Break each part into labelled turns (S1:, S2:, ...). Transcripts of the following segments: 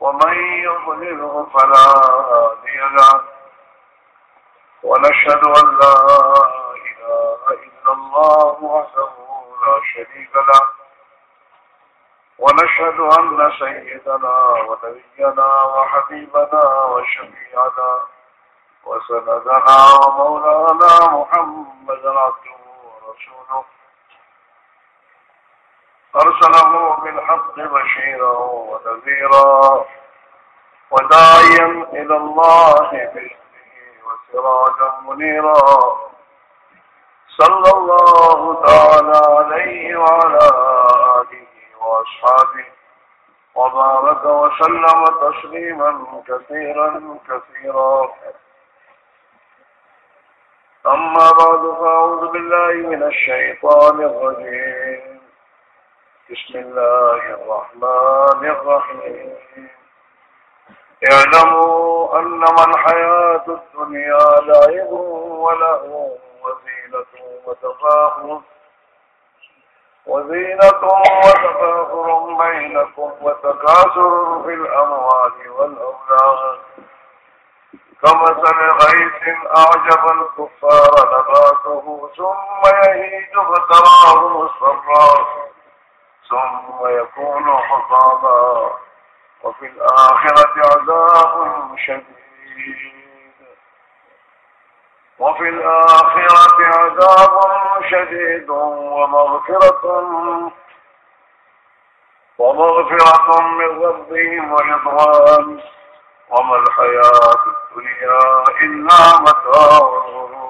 S1: ومن يضلله فلا هادي له ونشهد أن لا إله إلا الله وحده لا شريك له ونشهد أن سيدنا ونبينا وحبيبنا وشفيعنا وسندنا ومولانا محمد عبده ورسوله أرسله بالحق بشيرا ونذيرا وداعيا إلى الله بإذنه وسراجا منيرا صلى الله تعالى عليه وعلى آله وأصحابه وبارك وسلم تسليما كثيرا كثيرا أما بعد فأعوذ بالله من الشيطان الرجيم بسم الله الرحمن الرحيم اعلموا أنما الحياة الدنيا لعب وله وزينة وتفاهر وزينة وتفاهر بينكم وتكاثر في الأموال والأولاد كمثل غيث أعجب الكفار نباته ثم يهيد فتراه مصرا ثم يكون حطابا وفي الآخرة عذاب شديد وفي الآخرة عذاب شديد ومغفرة ومغفرة من ربهم ورضوان وما الحياة الدنيا إلا متاع الغرور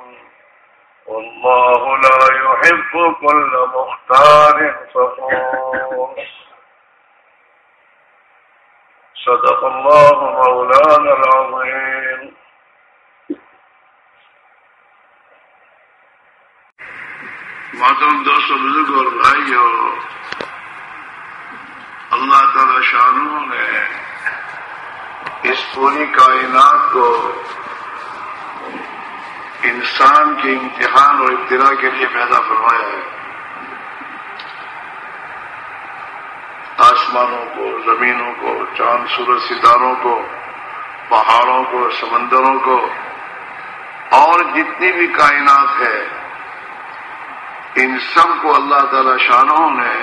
S1: والله لا يحب كل مختار فخور صدق الله مولانا العظيم
S2: محترم دوستو بزرگ اور بھائیو اللہ تعالی شانوں نے اس پوری کائنات کو انسان کے امتحان اور ابتدا کے لیے پیدا فرمایا ہے آسمانوں کو زمینوں کو چاند سورج ستاروں کو پہاڑوں کو سمندروں کو اور جتنی بھی کائنات ہے ان سب کو اللہ تعالی شانوں نے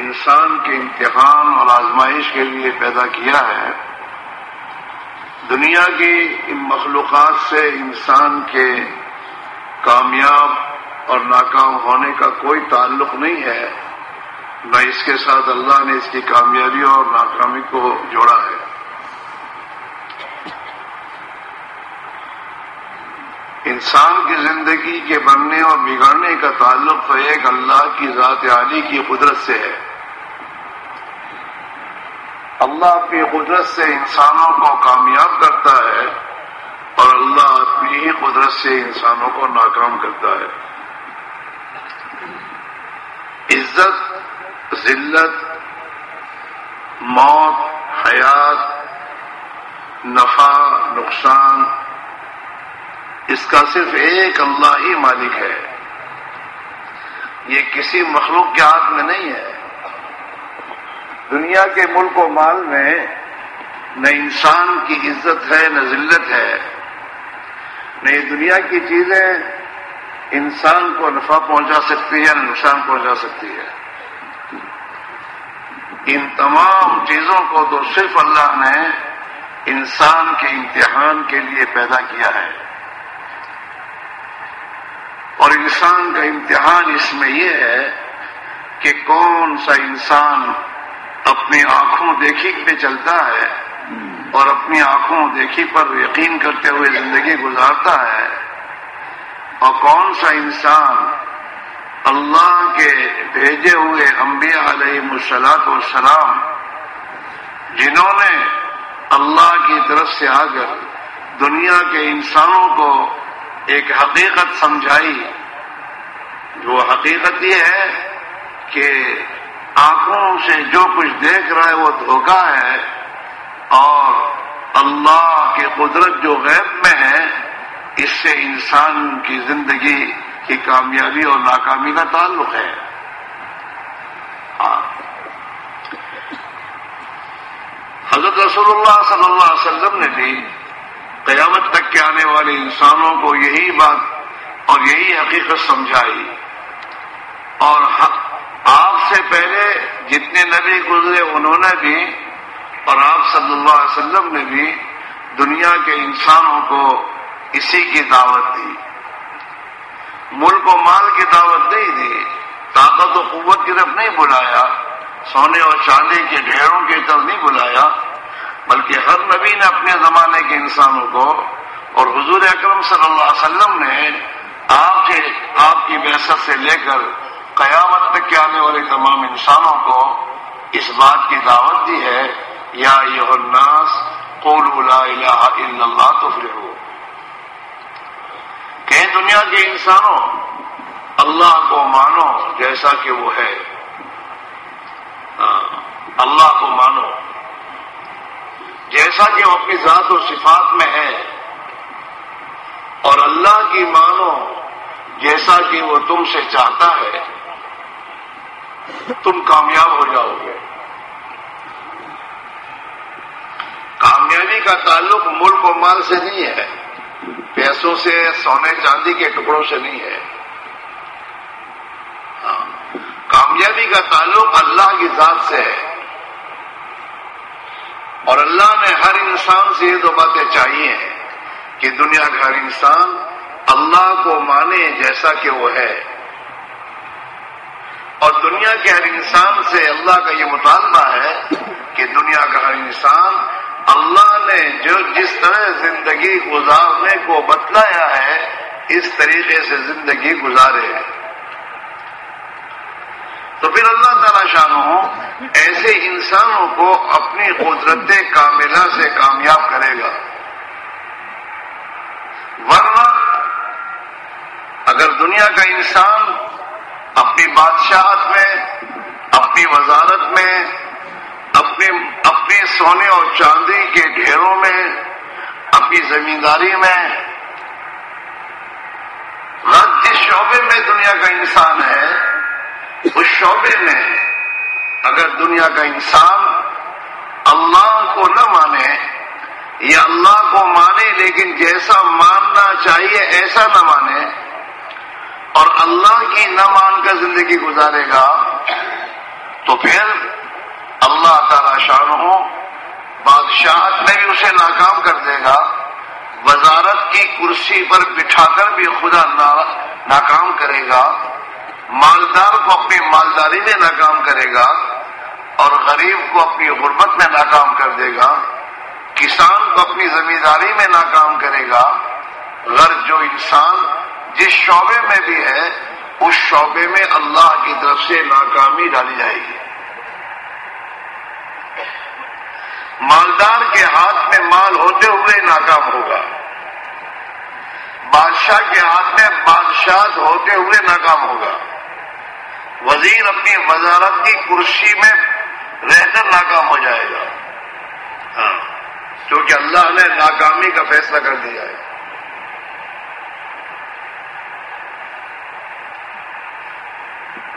S2: انسان کے امتحان اور آزمائش کے لیے پیدا کیا ہے دنیا کی ان مخلوقات سے انسان کے کامیاب اور ناکام ہونے کا کوئی تعلق نہیں ہے نہ اس کے ساتھ اللہ نے اس کی کامیابی اور ناکامی کو جوڑا ہے انسان کی زندگی کے بننے اور بگڑنے کا تعلق تو ایک اللہ کی ذات عالی کی قدرت سے ہے اللہ اپنی قدرت سے انسانوں کو کامیاب کرتا ہے اور اللہ اپنی ہی قدرت سے انسانوں کو ناکام کرتا ہے عزت ذلت موت حیات نفع نقصان اس کا صرف ایک اللہ ہی مالک ہے یہ کسی مخلوق کے ہاتھ میں نہیں ہے دنیا کے ملک و مال میں نہ انسان کی عزت ہے نہ ذلت ہے نہ یہ دنیا کی چیزیں انسان کو نفع پہنچا سکتی ہے نہ نقصان پہنچا سکتی ہے ان تمام چیزوں کو تو صرف اللہ نے انسان کے امتحان کے لیے پیدا کیا ہے اور انسان کا امتحان اس میں یہ ہے کہ کون سا انسان اپنی آنکھوں دیکھی پہ چلتا ہے اور اپنی آنکھوں دیکھی پر یقین کرتے ہوئے زندگی گزارتا ہے اور کون سا انسان اللہ کے بھیجے ہوئے علیہ مسلاط و سلام جنہوں نے اللہ کی طرف سے آ کر دنیا کے انسانوں کو ایک حقیقت سمجھائی جو حقیقت یہ ہے کہ آنکھوں سے جو کچھ دیکھ رہا ہے وہ دھوکہ ہے اور اللہ کی قدرت جو غیب میں ہے اس سے انسان کی زندگی کی کامیابی اور ناکامی کا تعلق ہے حضرت رسول اللہ صلی اللہ علیہ وسلم نے بھی قیامت تک کے آنے والے انسانوں کو یہی بات اور یہی حقیقت سمجھائی اور آپ سے پہلے جتنے نبی گزرے انہوں نے بھی اور آپ صلی اللہ علیہ وسلم نے بھی دنیا کے انسانوں کو اسی کی دعوت دی ملک و مال کی دعوت نہیں دی طاقت و قوت کی طرف نہیں بلایا سونے اور چاندی کے ڈھیروں کی طرف نہیں بلایا بلکہ ہر نبی نے اپنے زمانے کے انسانوں کو اور حضور اکرم صلی اللہ علیہ وسلم نے آپ کے آپ کی بحثت سے لے کر قیامت تک کے آنے والے تمام انسانوں کو اس بات کی دعوت دی ہے یا یہ الناس قول الا اللہ تو فری ہو کہ دنیا کے انسانوں اللہ کو مانو جیسا کہ وہ ہے ہاں، اللہ کو مانو جیسا کہ وہ اپنی ذات و صفات میں ہے اور اللہ کی مانو جیسا کہ وہ تم سے چاہتا ہے تم کامیاب ہو جاؤ گے کامیابی کا تعلق ملک و مال سے نہیں ہے پیسوں سے سونے چاندی کے ٹکڑوں سے نہیں ہے ہاں۔ کامیابی کا تعلق اللہ کی ذات سے ہے اور اللہ نے ہر انسان سے یہ دو باتیں چاہیے کہ دنیا کا ہر انسان اللہ کو مانے جیسا کہ وہ ہے اور دنیا کے ہر انسان سے اللہ کا یہ مطالبہ ہے کہ دنیا کا ہر انسان اللہ نے جو جس طرح زندگی گزارنے کو بتلایا ہے اس طریقے سے زندگی گزارے تو پھر اللہ تعالی شانوں ہوں ایسے انسانوں کو اپنی قدرت کاملہ سے کامیاب کرے گا ورنہ اگر دنیا کا انسان اپنی بادشاہت میں اپنی وزارت میں اپنے اپنے سونے اور چاندی کے ڈھیروں میں اپنی زمینداری میں رد جس شعبے میں دنیا کا انسان ہے اس شعبے میں اگر دنیا کا انسان اللہ کو نہ مانے یا اللہ کو مانے لیکن جیسا ماننا چاہیے ایسا نہ مانے اور اللہ کی نہ مان کر زندگی گزارے گا تو پھر اللہ تعالی شاہ ہو بادشاہت میں بھی اسے ناکام کر دے گا وزارت کی کرسی پر بٹھا کر بھی خدا ناکام کرے گا مالدار کو اپنی مالداری میں ناکام کرے گا اور غریب کو اپنی غربت میں ناکام کر دے گا کسان کو اپنی زمینداری میں ناکام کرے گا غرض جو انسان جس شعبے میں بھی ہے اس شعبے میں اللہ کی طرف سے ناکامی ڈالی جائے گی مالدار کے ہاتھ میں مال ہوتے ہوئے ناکام ہوگا بادشاہ کے ہاتھ میں بادشاہ ہوتے ہوئے ناکام ہوگا وزیر اپنی وزارت کی کرسی میں رہ کر ناکام ہو جائے گا ہاں کیونکہ اللہ نے ناکامی کا فیصلہ کر دیا ہے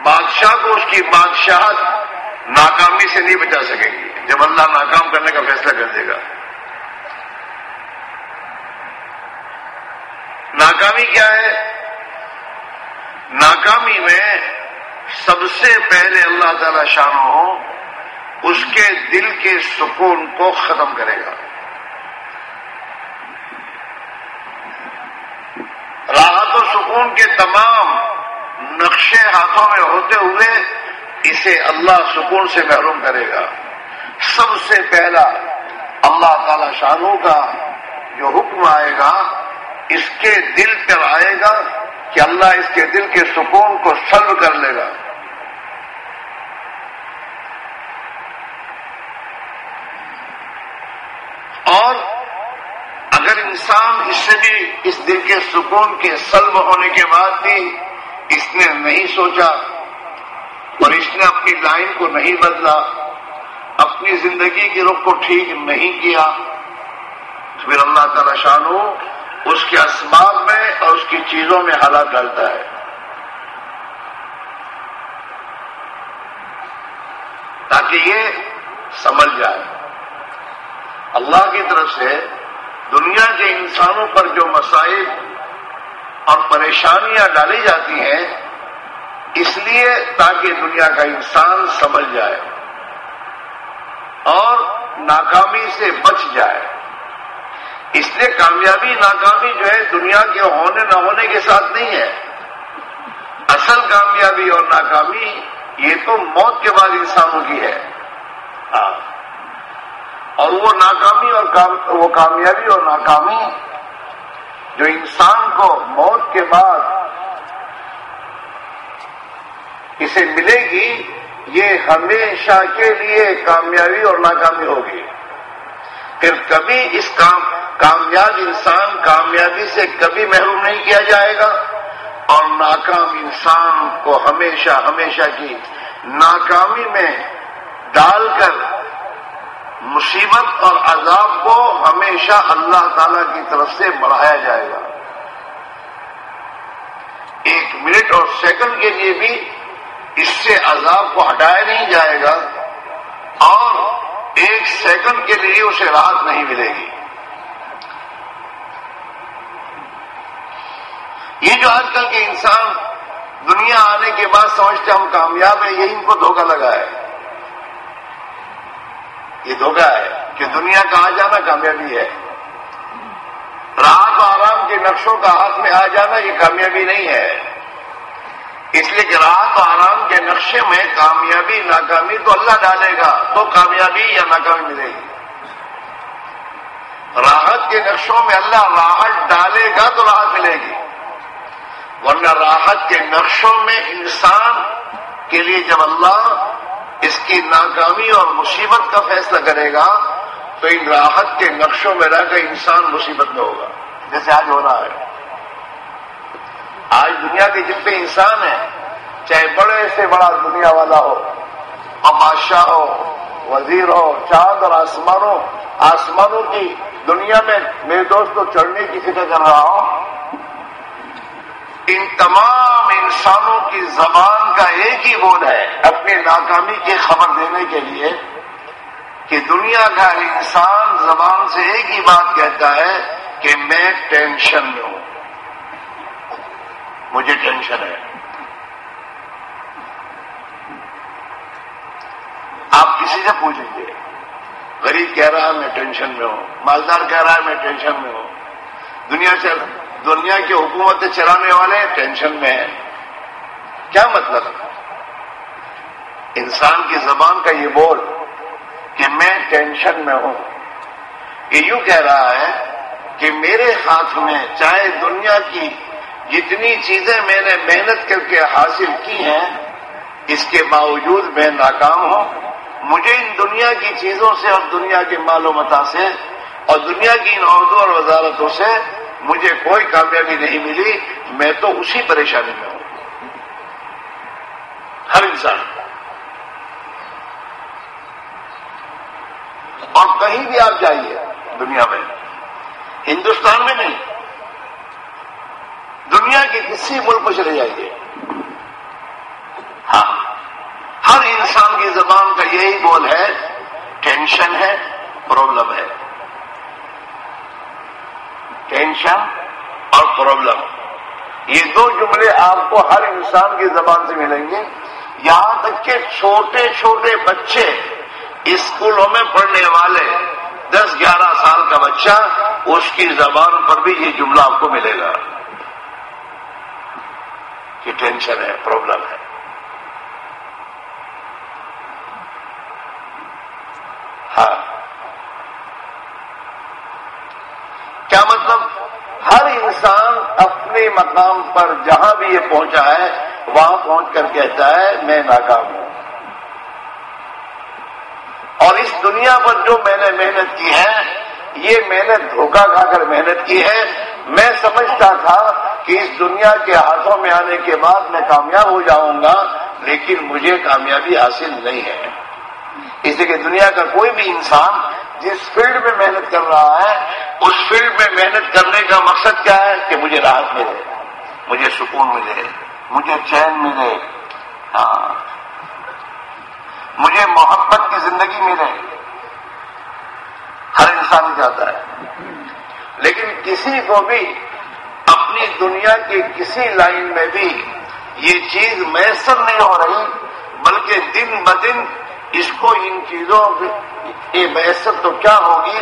S2: بادشاہ کو اس کی بادشاہت ناکامی سے نہیں بچا سکے گی جب اللہ ناکام کرنے کا فیصلہ کر دے گا ناکامی کیا ہے ناکامی میں سب سے پہلے اللہ تعالی شام ہو اس کے دل کے سکون کو ختم کرے گا راحت و سکون کے تمام نقشے ہاتھوں میں ہوتے ہوئے اسے اللہ سکون سے محروم کرے گا سب سے پہلا اللہ تعالی شانوں کا جو حکم آئے گا اس کے دل پر آئے گا کہ اللہ اس کے دل کے سکون کو سلو کر لے گا اور اگر انسان اس سے بھی اس دل کے سکون کے سلب ہونے کے بعد بھی اس نے نہیں سوچا اور اس نے اپنی لائن کو نہیں بدلا اپنی زندگی کے رخ کو ٹھیک نہیں کیا تو پھر اللہ تعالی شانو اس کے اسباب میں اور اس کی چیزوں میں ہلاک ڈالتا ہے تاکہ یہ سمجھ جائے اللہ کی طرف سے دنیا کے انسانوں پر جو مسائل اور پریشانیاں ڈالی جاتی ہیں اس لیے تاکہ دنیا کا انسان سمجھ جائے اور ناکامی سے بچ جائے اس لیے کامیابی ناکامی جو ہے دنیا کے ہونے نہ ہونے کے ساتھ نہیں ہے اصل کامیابی اور ناکامی یہ تو موت کے بعد انسانوں کی ہے ہاں۔ اور وہ ناکامی اور وہ کامیابی اور ناکامی جو انسان کو موت کے بعد اسے ملے گی یہ ہمیشہ کے لیے کامیابی اور ناکامی ہوگی پھر کبھی اس کام کامیاب انسان کامیابی سے کبھی محروم نہیں کیا جائے گا اور ناکام انسان کو ہمیشہ ہمیشہ کی ناکامی میں ڈال کر مصیبت اور عذاب کو ہمیشہ اللہ تعالی کی طرف سے بڑھایا جائے گا ایک منٹ اور سیکنڈ کے لیے بھی اس سے عذاب کو ہٹایا نہیں جائے گا اور ایک سیکنڈ کے لیے اسے راحت نہیں ملے گی یہ جو آج کل کے انسان دنیا آنے کے بعد سمجھتے ہم کامیاب ہیں یہی ان کو دھوکہ لگا ہے یہ دھوکا ہے کہ دنیا کا آ جانا کامیابی ہے رات آرام کے نقشوں کا ہاتھ میں آ جانا یہ کامیابی نہیں ہے اس لیے کہ رات آرام کے نقشے میں کامیابی ناکامی تو اللہ ڈالے گا تو کامیابی یا ناکامی ملے گی راحت کے نقشوں میں اللہ راحت ڈالے گا تو راحت ملے گی ورنہ راحت کے نقشوں میں انسان کے لیے جب اللہ اس کی ناکامی اور مصیبت کا فیصلہ کرے گا تو ان راحت کے نقشوں میں رہ کر انسان مصیبت میں ہوگا جیسے آج ہو رہا ہے آج دنیا کے جتنے انسان ہیں چاہے بڑے سے بڑا دنیا والا ہو بادشاہ ہو وزیر ہو چاند اور آسمانوں آسمانوں کی دنیا میں میرے دوست کو چڑھنے کی فکر کر رہا ہوں ان تمام انسانوں کی زبان کا ایک ہی بول ہے اپنی ناکامی کی خبر دینے کے لیے کہ دنیا کا انسان زبان سے ایک ہی بات کہتا ہے کہ میں ٹینشن میں ہوں مجھے ٹینشن ہے آپ کسی سے پوچھیں گے غریب کہہ رہا ہے میں ٹینشن میں ہوں مالدار کہہ رہا ہے میں ٹینشن میں ہوں دنیا سے دنیا کی حکومتیں چلانے والے ٹینشن میں ہیں کیا مطلب انسان کی زبان کا یہ بول کہ میں ٹینشن میں ہوں یہ یوں کہہ رہا ہے کہ میرے ہاتھ میں چاہے دنیا کی جتنی چیزیں میں نے محنت کر کے حاصل کی ہیں اس کے باوجود میں ناکام ہوں مجھے ان دنیا کی چیزوں سے اور دنیا کے معلومات سے اور دنیا کی ان عورتوں اور وزارتوں سے مجھے کوئی کامیابی نہیں ملی میں تو اسی پریشانی میں ہوں ہر انسان اور کہیں بھی آپ جائیے دنیا میں ہندوستان میں نہیں دنیا کے کسی ملک میں چلے جائیے ہاں ہر انسان کی زبان کا یہی بول ہے ٹینشن ہے پرابلم ہے ٹینشن اور پرابلم یہ دو جملے آپ کو ہر انسان کی زبان سے ملیں گے یہاں تک کہ چھوٹے چھوٹے بچے اسکولوں میں پڑھنے والے دس گیارہ سال کا بچہ اس کی زبان پر بھی یہ جملہ آپ کو ملے گا کہ ٹینشن ہے پرابلم ہے ہاں کیا مطلب ہر انسان اپنے مقام پر جہاں بھی یہ پہنچا ہے وہاں پہنچ کر کہتا ہے میں ناکام ہوں اور اس دنیا پر جو میں نے محنت کی ہے یہ محنت دھوکہ کھا کر محنت کی ہے میں سمجھتا تھا کہ اس دنیا کے ہاتھوں میں آنے کے بعد میں کامیاب ہو جاؤں گا لیکن مجھے کامیابی حاصل نہیں ہے اس لیے کہ دنیا کا کوئی بھی انسان جس فیلڈ میں محنت کر رہا ہے اس فیلڈ میں محنت کرنے کا مقصد کیا ہے کہ مجھے راحت ملے مجھے سکون ملے مجھے چین ملے ہاں مجھے محبت کی زندگی ملے ہر انسان چاہتا ہے لیکن کسی کو بھی اپنی دنیا کی کسی لائن میں بھی یہ چیز میسر نہیں ہو رہی بلکہ دن ب دن اس کو ان چیزوں کی بحثت تو کیا ہوگی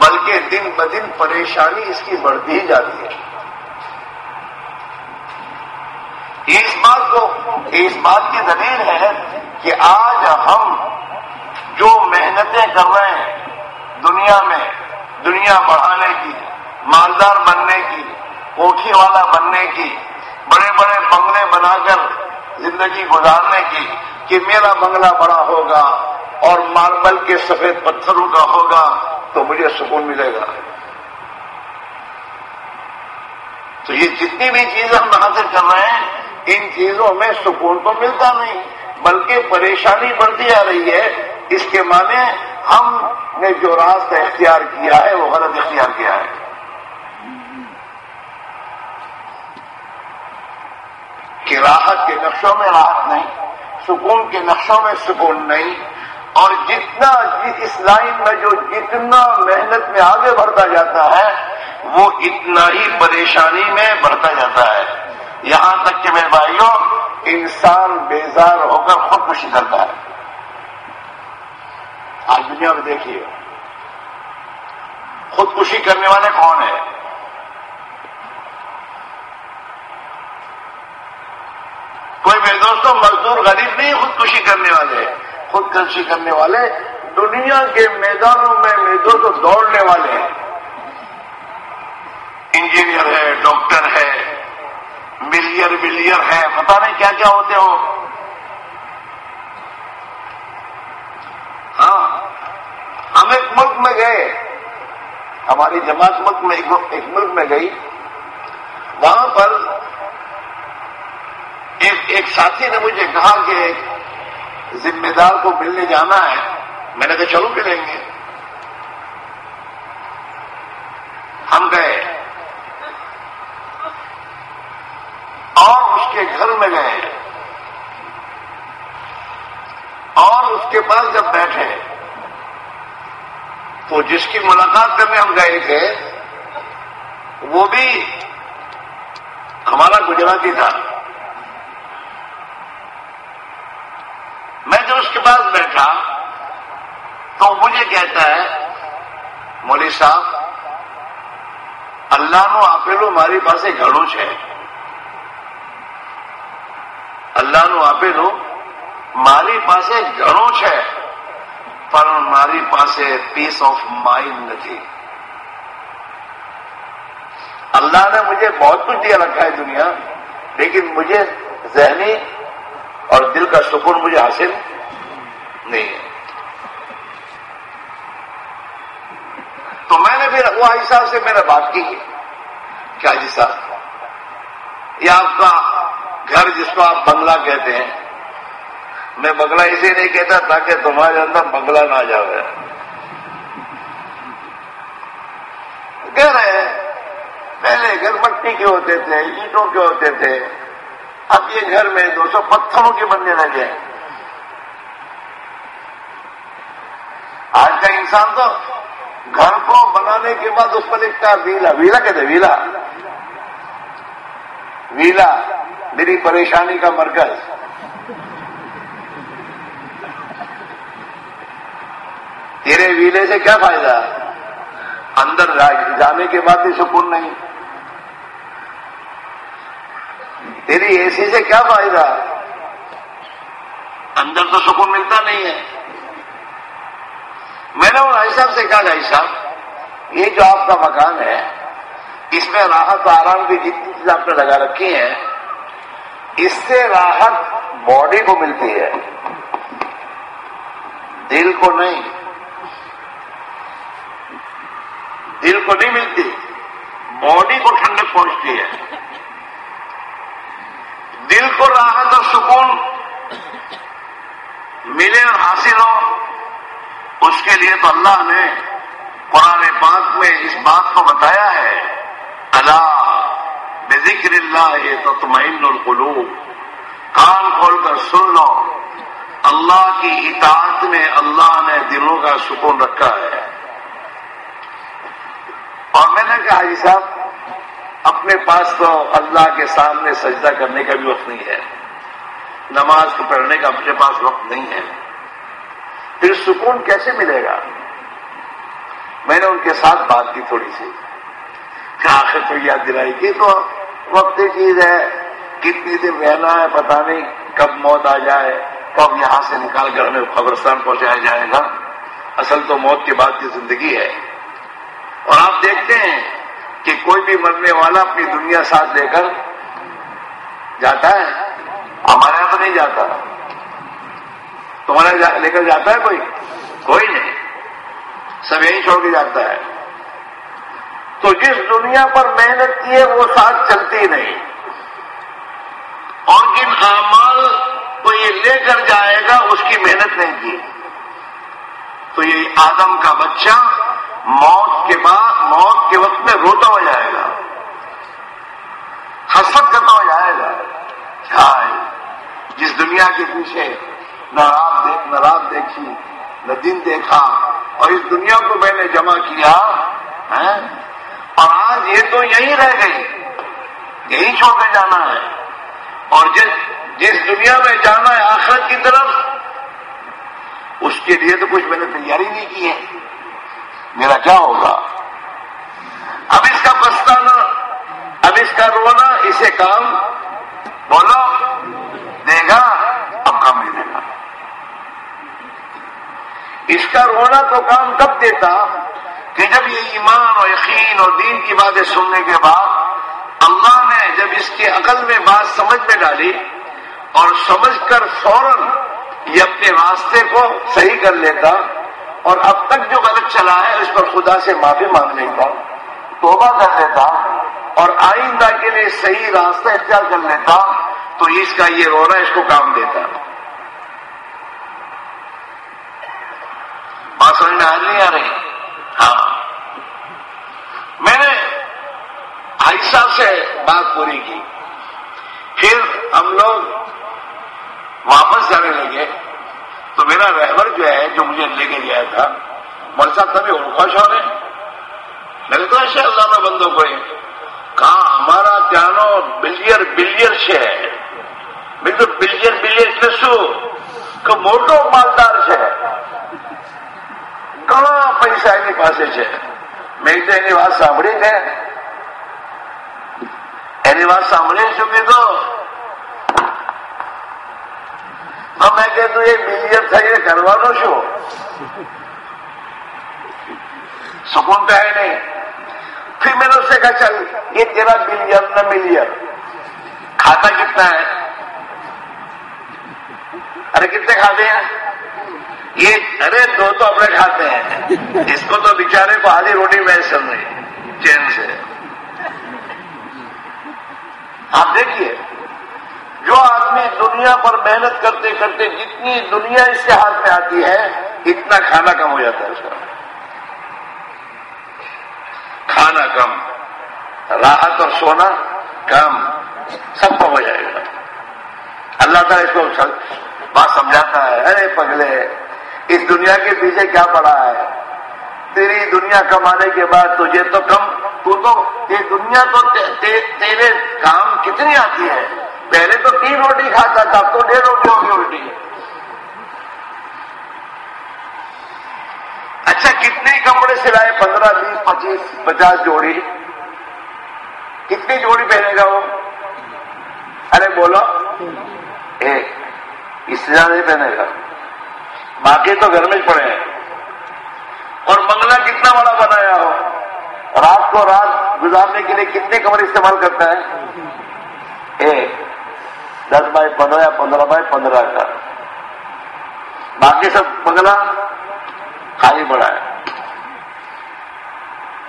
S2: بلکہ دن ب دن پریشانی اس کی بڑھتی ہی اس بات ہے اس بات کی دلیل ہے کہ آج ہم جو محنتیں کر رہے ہیں دنیا میں دنیا بڑھانے کی مالدار بننے کی کوٹھی والا بننے کی بڑے بڑے بنگلے بنا کر زندگی گزارنے کی کہ میرا بنگلہ بڑا ہوگا اور ماربل کے سفید پتھروں کا ہوگا تو مجھے سکون ملے گا تو یہ جتنی بھی چیزیں ہم حاصل کر رہے ہیں ان چیزوں میں سکون تو ملتا نہیں بلکہ پریشانی بڑھتی آ رہی ہے اس کے معنی ہم نے جو راستہ اختیار کیا ہے وہ غلط اختیار کیا ہے کہ راحت کے نقشوں میں راحت نہیں سکون کے نقشوں میں سکون نہیں اور جتنا جی اس لائن میں جو جتنا محنت میں آگے بڑھتا جاتا ہے وہ اتنا ہی پریشانی میں بڑھتا جاتا ہے یہاں تک کہ میرے بھائیوں انسان بیزار ہو کر خودکشی کرتا ہے آج دنیا میں دیکھیے خودکشی کرنے والے کون ہیں کوئی میرے دوستوں مزدور غریب نہیں خودکشی کرنے والے خودکشی کرنے والے دنیا کے میدانوں میں میرے دوستوں دوڑنے والے انجینئر ہے ڈاکٹر ہے ملیر ملیر ہے پتہ نہیں کیا کیا ہوتے ہو ہاں ہم ایک ملک میں گئے ہماری جماعت ملک میں ایک ملک میں گئی وہاں پر ایک ساتھی نے مجھے کہا کہ ذمہ دار کو ملنے جانا ہے میں نے کہا چلو ملیں لیں گے ہم گئے اور اس کے گھر میں گئے اور اس کے پاس جب بیٹھے تو جس کی ملاقات کرنے ہم گئے تھے وہ بھی ہمارا گجراتی تھا پاس بیٹھا تو مجھے کہتا ہے مولی صاحب اللہ نویلو ہماری پاس گھڑو چھ اللہ نو آپ ماری پاس گھڑو چھ پر ماری پاس پیس آف مائنڈ نہیں اللہ نے مجھے بہت کچھ دیا رکھا ہے دنیا لیکن مجھے ذہنی اور دل کا سکون مجھے حاصل نہیں ہے تو میں نے پھر بھی صاحب سے میں نے بات کی ہے کیا جی صاحب یہ آپ کا گھر جس کو آپ بنگلہ کہتے ہیں میں بنگلہ اسے نہیں کہتا تاکہ تمہارے اندر بنگلہ نہ کہہ گھر ہے پہلے گھر مٹی کے ہوتے تھے اینٹوں کے ہوتے تھے اب یہ گھر میں دو سو پتھروں کے بندے لگے ہیں آج کا انسان تو گھر کو بنانے کے بعد اس پر ہے ویلا ویلا کہتے ویلا ویلا میری پریشانی کا مرکز تیرے ویلے سے کیا فائدہ اندر جانے کے بعد بھی سکون نہیں تیری اے سی سے کیا فائدہ اندر تو سکون ملتا نہیں ہے میں نے وہ صاحب سے کہا ڈھائی صاحب یہ جو آپ کا مکان ہے اس میں راحت آرام کی جتنی چیز آپ نے لگا رکھی ہیں اس سے راحت باڈی کو ملتی ہے دل کو نہیں دل کو نہیں ملتی باڈی کو ٹھنڈک پہنچتی ہے دل کو راحت اور سکون ملے اور حاصل ہو اس کے لیے تو اللہ نے قرآن پاک میں اس بات کو بتایا ہے اللہ بے ذکر اللہ یہ تتمعین القلوب کان کھول کر سن لو اللہ کی اطاعت میں اللہ نے دلوں کا سکون رکھا ہے اور میں نے کہا صاحب اپنے پاس تو اللہ کے سامنے سجدہ کرنے کا بھی وقت نہیں ہے نماز کو پڑھنے کا اپنے پاس وقت نہیں ہے پھر سکون کیسے ملے گا میں نے ان کے ساتھ بات کی تھوڑی سی کہ آخر تو یاد دلائی کی تو وقت چیز ہے کتنی دیر رہنا ہے پتا نہیں کب موت آ جائے کب یہاں سے نکال کر ہمیں قبرستان پہنچایا جائے گا اصل تو موت کے بعد کی زندگی ہے اور آپ دیکھتے ہیں کہ کوئی بھی مرنے والا اپنی دنیا ساتھ لے کر جاتا ہے ہمارے یہاں تو نہیں جاتا تمہارا لے کر جاتا ہے کوئی کوئی نہیں سب یہی چھوڑ کے جاتا ہے تو جس دنیا پر محنت کی ہے وہ ساتھ چلتی نہیں اور جن اعمال کو یہ لے کر جائے گا اس کی محنت نہیں کی تو یہ آدم کا بچہ موت کے بعد موت کے وقت میں روتا ہو جائے گا حسرت کرتا ہو جائے گا ہے جس دنیا کے پیچھے نہ رات دیکھ نہ رات دیکھی نہ دن دیکھا اور اس دنیا کو میں نے جمع کیا اور آج یہ تو یہی رہ گئی یہی چھوڑ کے جانا ہے اور جس جس دنیا میں جانا ہے آخرت کی طرف اس کے لیے تو کچھ میں نے تیاری نہیں کی ہے میرا کیا ہوگا اب اس کا پستانا اب اس کا رونا اسے کام بولو دے گا اب کام نہیں دے گا اس کا رونا تو کام کب دیتا کہ جب یہ ایمان اور یقین اور دین کی باتیں سننے کے بعد اللہ نے جب اس کی عقل میں بات سمجھ میں ڈالی اور سمجھ کر فوراً یہ اپنے راستے کو صحیح کر لیتا اور اب تک جو غلط چلا ہے اس پر خدا سے معافی مانگ لیتا توبہ کر لیتا اور آئندہ کے لیے صحیح راستہ اختیار کر لیتا تو اس کا یہ رونا اس کو کام دیتا بات سمجھ میں آج نہیں آ رہی ہاں میں نے عائشہ سے بات پوری کی پھر ہم لوگ واپس جانے لگے تو میرا رہبر جو ہے جو مجھے لے کے گیا تھا مر ساتھ کبھی اور خوش ہو رہے میرے تو ایسا اللہ نے بندوں کو کہا ہمارا بلیئر سے ہے شہر میرے بلیئر سے بلین کہ موٹو مالدار شہر ઘણા પૈસા એની એની એની પાસે છે મેં તો વાત વાત સાંભળી સાંભળી ને શું અમે કે તું એ બિલિયન થઈને سکون چاہیے کھا کتنا ہے ارے کتنے کھادی یہ ارے دو تو اپنے کھاتے ہیں اس کو تو بیچارے کو آدھی روٹی میں سن رہی چین سے آپ دیکھیے جو آدمی دنیا پر محنت کرتے کرتے جتنی دنیا اس کے ہاتھ میں آتی ہے اتنا کھانا کم ہو جاتا ہے اس کا کھانا کم راحت اور سونا کم سب کم ہو جائے گا اللہ تعالیٰ اس کو بات سمجھاتا ہے ارے پگلے اس دنیا کے پیچھے کیا پڑا ہے تیری دنیا کمانے کے بعد تجھے تو کم تو تو یہ دنیا تو تیرے کام کتنی آتی ہے پہلے تو تین روٹی کھاتا تھا تو ڈیڑھ روٹیوں کی ہے اچھا کتنے کمرے سلائے پندرہ بیس پچیس پچاس جوڑی کتنی جوڑی پہنے گا وہ ارے بولو ایک اس زیادہ نہیں پہنے گا باقی تو گھر میں پڑے ہیں اور بنگلہ کتنا بڑا بنایا ہو رات کو رات گزارنے کے لیے کتنے کمرے استعمال کرتا ہے دس بائی پندرہ یا پندرہ بائی پندرہ کا باقی سب بنگلہ خالی بڑا ہے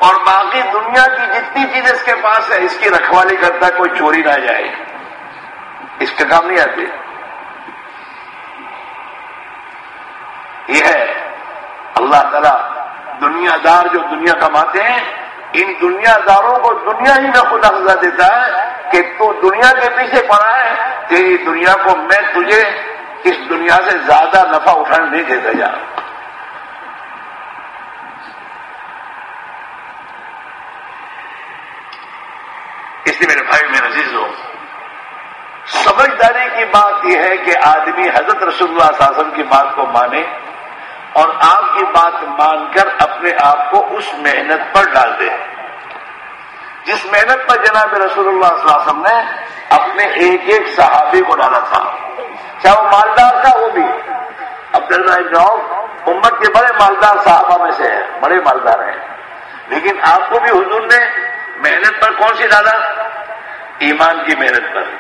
S2: اور باقی دنیا کی جتنی چیز اس کے پاس ہے اس کی رکھوالی کرتا ہے کوئی چوری نہ جائے اس کا کام نہیں آتی یہ ہے اللہ تعالیٰ دنیا دار جو دنیا کماتے ہیں ان دنیا داروں کو دنیا ہی میں خدا خدا دیتا ہے کہ تو دنیا کے پیچھے پڑا ہے تیری دنیا کو میں تجھے اس دنیا سے زیادہ نفع اٹھانے نہیں دیتا جا اس لیے میرے بھائی میں عزیز ہو سمجھداری کی بات یہ ہے کہ آدمی حضرت رسول اللہ علیہ وسلم کی بات کو مانے اور آپ کی بات مان کر اپنے آپ کو اس محنت پر ڈال دے جس محنت پر جناب رسول اللہ صلی اللہ علیہ وسلم نے اپنے ایک ایک صحابی کو ڈالا تھا چاہے وہ مالدار تھا وہ بھی عبد اللہ امت کے بڑے مالدار صحابہ میں سے ہیں بڑے مالدار ہیں لیکن آپ کو بھی حضور نے محنت پر کون سی ڈالا ایمان کی محنت پر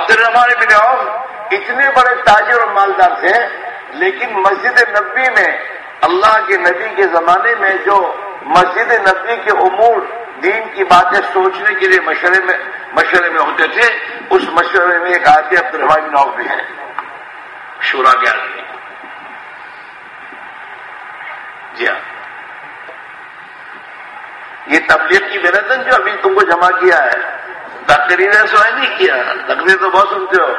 S2: عبد الرحمان بن اتنے بڑے تاجر اور مالدار تھے لیکن مسجد نبی میں اللہ کے نبی کے زمانے میں جو مسجد نبی کے امور دین کی باتیں سوچنے کے لیے مشورے میں مشورے میں ہوتے تھے اس مشورے میں ایک عادی عبد دروائی ناؤ بھی ہیں شورا آدمی جی ہاں یہ تبلیغ کی ونتن جو ابھی تم کو جمع کیا ہے تقریر نے سوائے نہیں کیا تقریر تو بہت سنتے ہو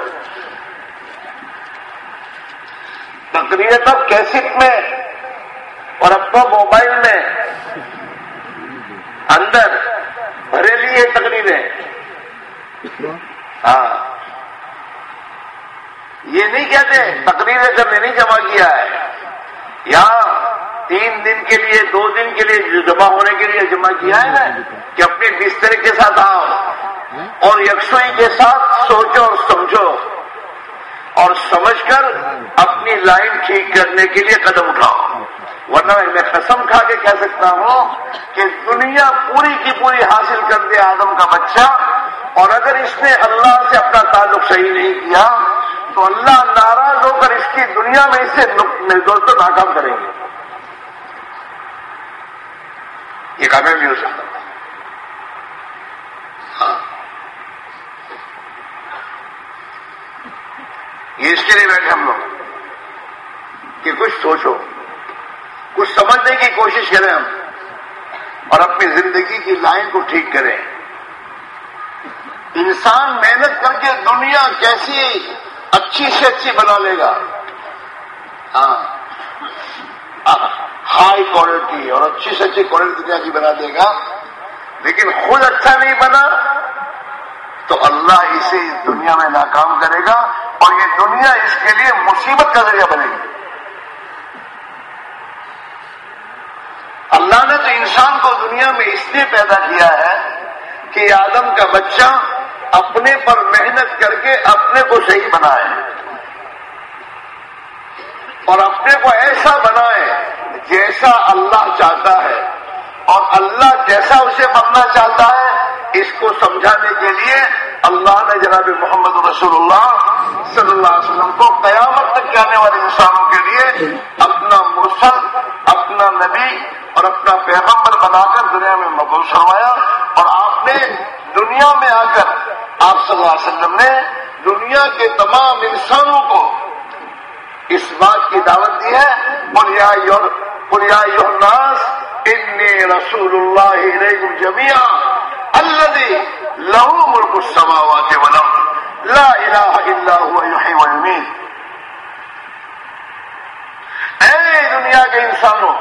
S2: تقریریں اب کیسٹ میں اور اب تو موبائل میں اندر بھرے لیے تقریریں ہاں یہ نہیں کہتے تقریریں جب میں نہیں جمع کیا ہے یا تین دن کے لیے دو دن کے لیے جمع ہونے کے لیے جمع کیا ہے نا کہ اپنے بستر کے ساتھ آؤ اور یکسوئی کے ساتھ سوچو اور سمجھو اور سمجھ کر اپنی لائن ٹھیک کرنے کے لیے قدم اٹھاؤ ورنہ میں قسم کھا کے کہہ سکتا ہوں کہ دنیا پوری کی پوری حاصل کر دے آدم کا بچہ اور اگر اس نے اللہ سے اپنا تعلق صحیح نہیں کیا تو اللہ ناراض ہو کر اس کی دنیا میں اس سے ناکام کریں گے یہ کامیاب نہیں ہو سکتا ہاں یہ اس کے لیے بیٹھے ہم لوگ کہ کچھ سوچو کچھ سمجھنے کی کوشش کریں ہم اور اپنی زندگی کی لائن کو ٹھیک کریں انسان محنت کر کے دنیا کیسی اچھی سے اچھی بنا لے گا ہاں ہائی کوالٹی اور اچھی سے اچھی کوالٹی دنیا کی بنا دے گا لیکن خود اچھا نہیں بنا تو اللہ اسے اس دنیا میں ناکام کرے گا اور یہ دنیا اس کے لیے مصیبت کا ذریعہ بنے گی اللہ نے تو انسان کو دنیا میں اس لیے پیدا کیا ہے کہ آدم کا بچہ اپنے پر محنت کر کے اپنے کو صحیح بنائے اور اپنے کو ایسا بنائے جیسا اللہ چاہتا ہے اور اللہ جیسا اسے بننا چاہتا ہے اس کو سمجھانے کے لیے اللہ نے جناب محمد رسول اللہ صلی اللہ علیہ وسلم کو قیامت تک جانے والے انسانوں کے لیے اپنا مرسل اپنا نبی اور اپنا پیغمبر بنا کر دنیا میں مقبول فرمایا اور آپ نے دنیا میں آ کر آپ صلی اللہ علیہ وسلم نے دنیا کے تمام انسانوں کو اس بات کی دعوت دی ہے رسول اللہ جمیا اللہ لہو ملک السماوات کے لا الہ الا اللہ اللہ اے دنیا کے انسانوں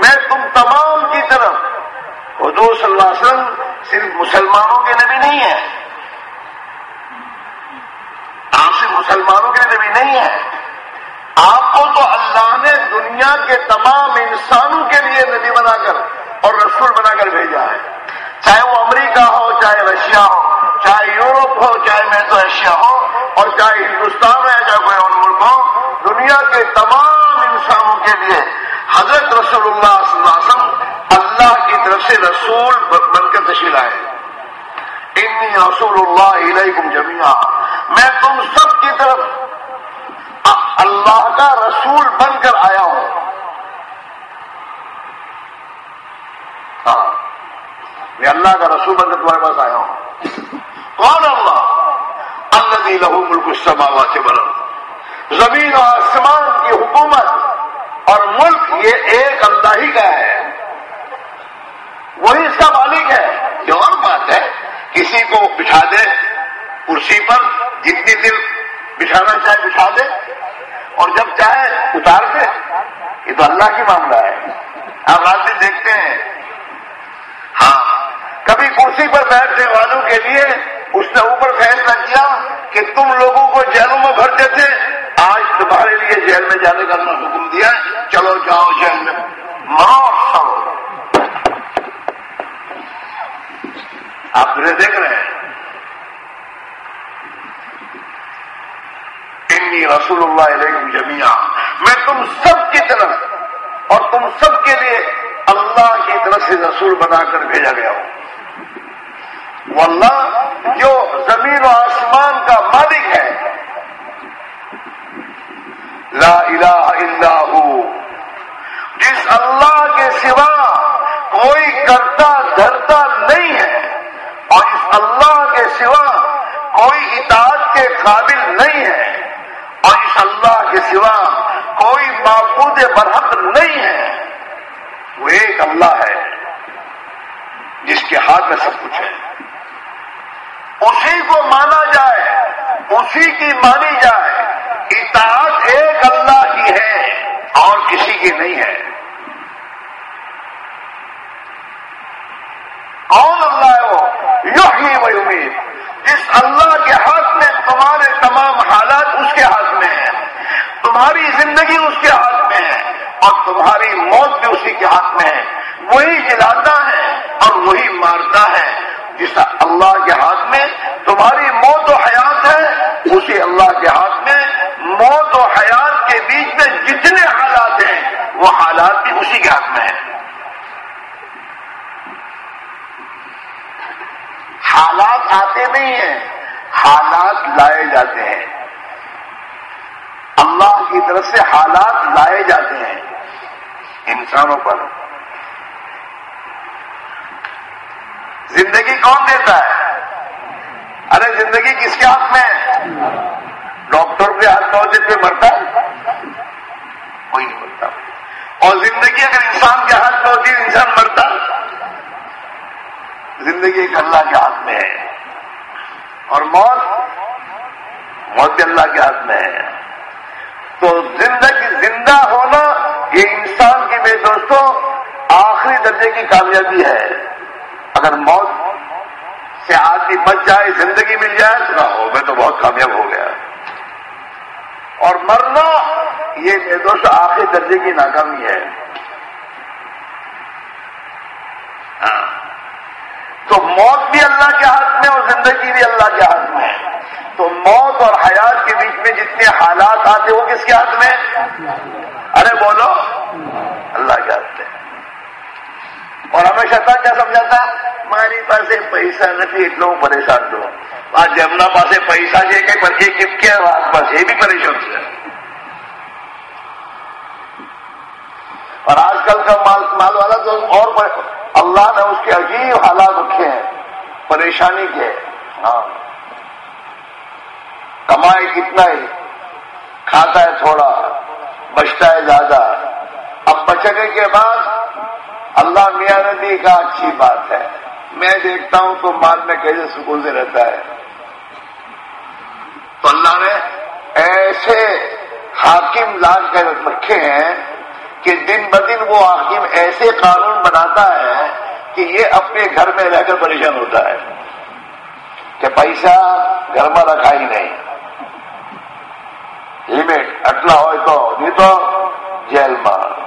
S2: میں تم تمام کی طرف حضور صلی اللہ علیہ وسلم صرف مسلمانوں کے نبی نہیں ہے آپ صرف مسلمانوں کے نبی نہیں ہے آپ کو تو اللہ نے دنیا کے تمام انسانوں کے لیے نبی بنا کر اور رسول بنا کر بھیجا ہے چاہے وہ امریکہ ہو چاہے رشیا ہو چاہے یورپ ہو چاہے میں ایشیا ہو اور چاہے ہندوستان ہو یا چاہے کوئی اور ملک ہو دنیا کے تمام انسانوں کے لیے حضرت رسول اللہ صلی اللہ علیہ وسلم اللہ کی طرف سے رسول بن کر تشیل آئے انی رسول اللہ علیکم جمیا میں تم سب کی طرف اللہ کا رسول بن کر آیا ہوں میں اللہ کا رسول بن کر تمہارے پاس آیا ہوں کون اللہ اللہ دی لہو ملک اس سب سے بنا زمین اور آسمان کی حکومت اور ملک یہ ایک اللہ ہی کا ہے وہی اس کا مالک ہے یہ اور بات ہے کسی کو بٹھا دے کرسی پر جتنی دل بچھانا چاہے بٹھا دے اور جب چاہے اتار دے یہ تو اللہ کی معاملہ ہے آپ راستے دیکھتے ہیں ہاں کبھی کرسی پر بیٹھنے والوں کے لیے اس نے اوپر فیصلہ کیا کہ تم لوگوں کو جیلوں میں بھرتے تھے آج تمہارے لیے جیل میں جانے کا اللہ حکم دیا چلو جاؤ جیل میں ماؤ آپ انہیں دیکھ رہے ہیں انی رسول اللہ علیہ جمیا میں تم سب کی طرف اور تم سب کے لیے اللہ کی طرف سے رسول بنا کر بھیجا گیا ہوں اللہ جو زمین و آسمان کا مالک ہے لا الہ الا ہو جس اللہ کے سوا کوئی کرتا دھرتا نہیں ہے اور اس اللہ کے سوا کوئی اطاعت کے قابل نہیں ہے اور اس اللہ کے سوا کوئی معبود برحق نہیں ہے وہ ایک اللہ ہے جس کے ہاتھ میں سب کچھ ہے اسی کو مانا جائے اسی کی مانی جائے اطاعت ایک اللہ کی ہے اور کسی کی نہیں ہے کون اللہ ہے وہ یو کی امید جس اللہ کے ہاتھ میں تمہارے تمام حالات اس کے ہاتھ میں ہیں تمہاری زندگی اس کے ہاتھ میں ہے اور تمہاری موت بھی اسی کے ہاتھ میں ہے وہی جلاتا ہے اور وہی مارتا ہے جس اللہ کے ہاتھ میں تمہاری موت و حیات ہے اسی اللہ کے ہاتھ میں موت و حیات کے بیچ میں جتنے حالات ہیں وہ حالات بھی اسی کے ہاتھ میں ہیں حالات آتے نہیں ہیں حالات لائے جاتے ہیں اللہ کی طرف سے حالات لائے جاتے ہیں انسانوں پر زندگی کون دیتا ہے ارے زندگی کس کے ہاتھ میں ہے ڈاکٹر کے ہاتھ میں جتنے مرتا کوئی نہیں مرتا اور زندگی اگر انسان کے ہاتھ میں ہوتی انسان مرتا زندگی ایک اللہ کے ہاتھ میں ہے اور موت موت بھی اللہ کے ہاتھ میں ہے تو زندگی زندہ ہونا یہ انسان کی میرے دوستوں آخری درجے کی کامیابی ہے اگر موت سے آدمی بچ جائے زندگی مل جائے تو نہ ہو میں تو بہت کامیاب ہو گیا اور مرنا یہ دوست آخری درجے کی ناکامی ہے ہاں۔ تو موت بھی اللہ کے ہاتھ میں اور زندگی بھی اللہ کے ہاتھ میں تو موت اور حیات کے بیچ میں جتنے حالات آتے ہو کس کے ہاتھ میں ارے بولو اللہ کے ہاتھ اور ہمیشہ شیطان کیا سمجھا تھا میری پاس پیسہ نہیں اتنا وہ پریشان دو آج جمنا پاس پیسہ کہ پر یہ کمپ کیا بس یہ بھی پریشان سے اور آج کل کا مال مال والا تو اور پر... اللہ نے اس کے عجیب حالات رکھے ہیں پریشانی کے ہاں کمائے کتنا ہی کھاتا ہے تھوڑا بچتا ہے زیادہ اب بچنے کے بعد اللہ میاں نبی کا اچھی بات ہے میں دیکھتا ہوں تو مال میں کیسے سکون سے رہتا ہے تو اللہ نے ایسے حاکم لال کر رکھے ہیں کہ دن ب دن وہ حاکم ایسے قانون بناتا ہے کہ یہ اپنے گھر میں رہ کر پریشان ہوتا ہے کہ پیسہ گھر میں رکھا ہی نہیں لمٹ اٹلا ہوئے تو نہیں تو جیل میں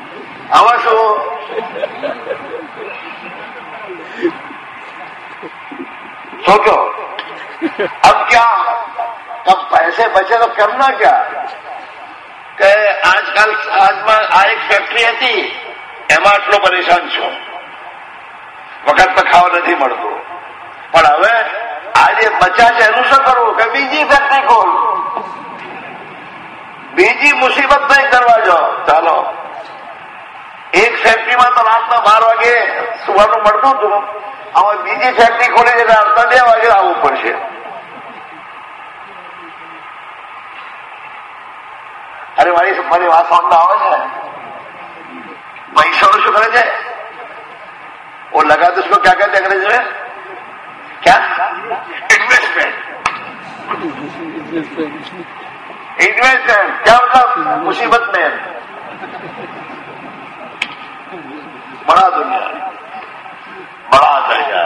S2: آپ شو اب کیا پیسے بچے تو کرنا کیا کہ آج کل کا ایک فیکٹری آٹل پریشان کھاؤ نہیں ملت پڑے آج یہ سے کرو کہ بیجی فیکٹری کھول بس بروج چلو ایک فیکٹری میں تو رات میں بارے سمت بیکری کھولی جی پڑے ارے میری شروع شو کرگا دوں کہ مصیبت میں بڑا دنیا بڑا دریا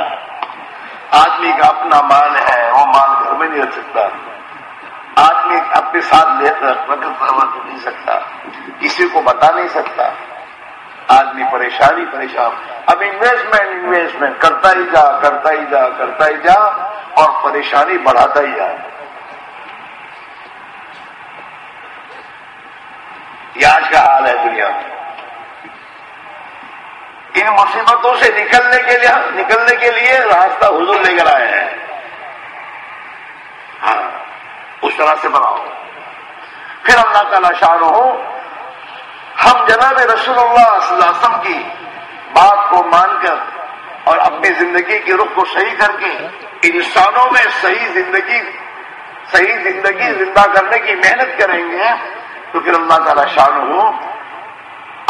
S2: آدمی کا اپنا مال ہے وہ مال گھر میں نہیں رکھ سکتا آدمی اپنے ساتھ لے روک نہیں سکتا کسی کو بتا نہیں سکتا آدمی پریشانی پریشان اب انویسٹمنٹ انویسٹمنٹ کرتا ہی جا کرتا ہی جا کرتا ہی جا اور پریشانی بڑھاتا ہی جا یہ آج کا حال ہے دنیا میں ان مصیبتوں سے نکلنے کے لیے نکلنے کے لیے راستہ حضور لے کر آئے ہیں ہاں اس طرح سے بناؤ پھر اللہ تعالی شاہ ہوں ہم جناب رسول اللہ اللہ صلی علیہ وسلم کی بات کو مان کر اور اپنی زندگی کے رخ کو صحیح کر کے انسانوں میں صحیح زندگی صحیح زندگی زندہ کرنے کی محنت کریں گے تو پھر اللہ تعالی شاہ ہوں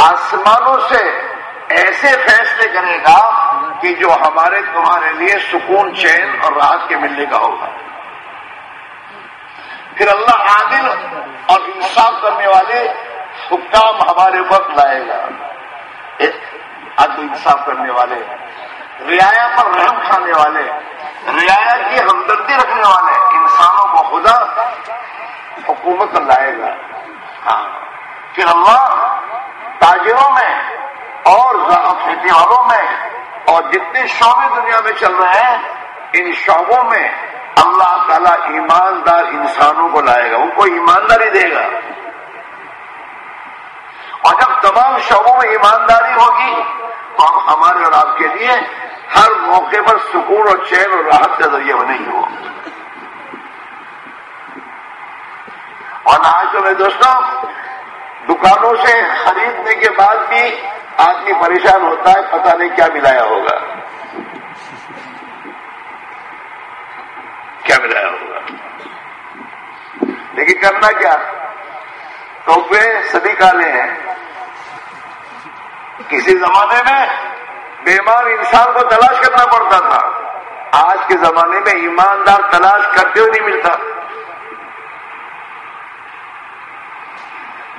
S2: آسمانوں سے ایسے فیصلے کرے گا کہ جو ہمارے تمہارے لیے سکون چین اور راحت کے ملنے کا ہوگا پھر اللہ عادل اور انصاف کرنے والے حکام ہمارے وقت لائے گا عدل انصاف کرنے والے رعایا پر رحم کھانے والے رعایا کی ہمدردی رکھنے والے انسانوں کو خدا حکومت لائے گا ہاں پھر اللہ تاجروں میں اور ہتھیاروں میں اور جتنے شعبے دنیا میں چل رہے ہیں ان شعبوں میں اللہ تعالیٰ ایماندار انسانوں کو لائے گا ان کو ایمانداری دے گا اور جب تمام شعبوں میں ایمانداری ہوگی تو اب ہمارے اور آپ کے لیے ہر موقع پر سکون اور چین اور راحت کا ذریعہ بنے نہیں ہو اور آج تو میں دوستوں دکانوں سے خریدنے کے بعد بھی آدمی پریشان ہوتا ہے پتہ نہیں کیا ملایا ہوگا کیا ملایا ہوگا لیکن کرنا کیا تو سبھی کالے ہیں کسی زمانے میں بیمار انسان کو تلاش کرنا پڑتا تھا آج کے زمانے میں ایماندار تلاش کرتے ہوئے نہیں ملتا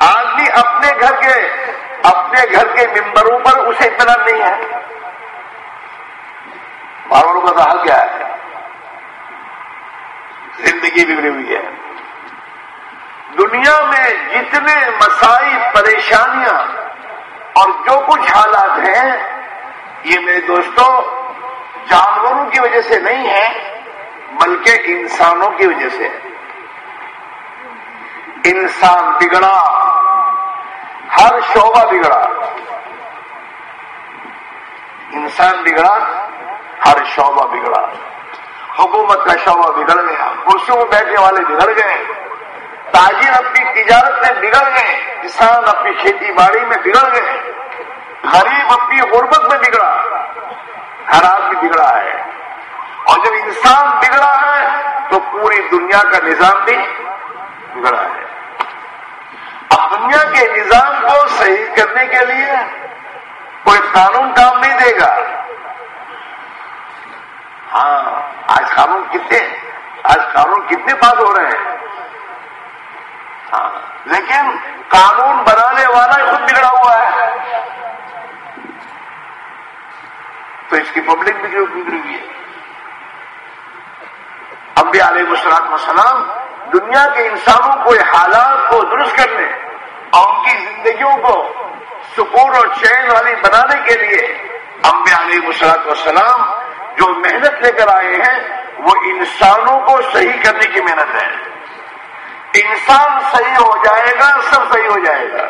S2: آدمی اپنے گھر کے اپنے گھر کے ممبروں پر اسے اطلاع نہیں ہے باہروں کا حل کیا ہے زندگی بگڑی ہوئی ہے دنیا میں جتنے مسائل پریشانیاں اور جو کچھ حالات ہیں یہ میرے دوستوں جانوروں کی وجہ سے نہیں ہے بلکہ انسانوں کی وجہ سے انسان بگڑا ہر شعبہ بگڑا انسان بگڑا ہر شعبہ بگڑا حکومت کا شعبہ بگڑ گیا کرسیوں میں بیٹھنے والے بگڑ گئے تاجر اپنی تجارت میں بگڑ گئے کسان اپنی کھیتی باڑی میں بگڑ گئے غریب اپنی غربت میں بگڑا ہر آدمی بگڑا ہے اور جب انسان بگڑا ہے تو پوری دنیا کا نظام بھی بگڑا ہے دنیا کے نظام کو صحیح کرنے کے لیے کوئی قانون کام نہیں دے گا ہاں آج قانون کتنے آج قانون کتنے پاس ہو رہے ہیں ہاں لیکن قانون بنانے والا خود بگڑا ہوا ہے تو اس کی پبلک بھی بگڑی ہوئی ہے ہم بھی علیہ مسلام دنیا کے انسانوں کو حالات کو درست کرنے اور ان کی زندگیوں کو سکون اور چین والی بنانے کے لیے امبیا علی مسرت وسلام جو محنت لے کر آئے ہیں وہ انسانوں کو صحیح کرنے کی محنت ہے انسان صحیح ہو جائے گا سب صحیح ہو جائے گا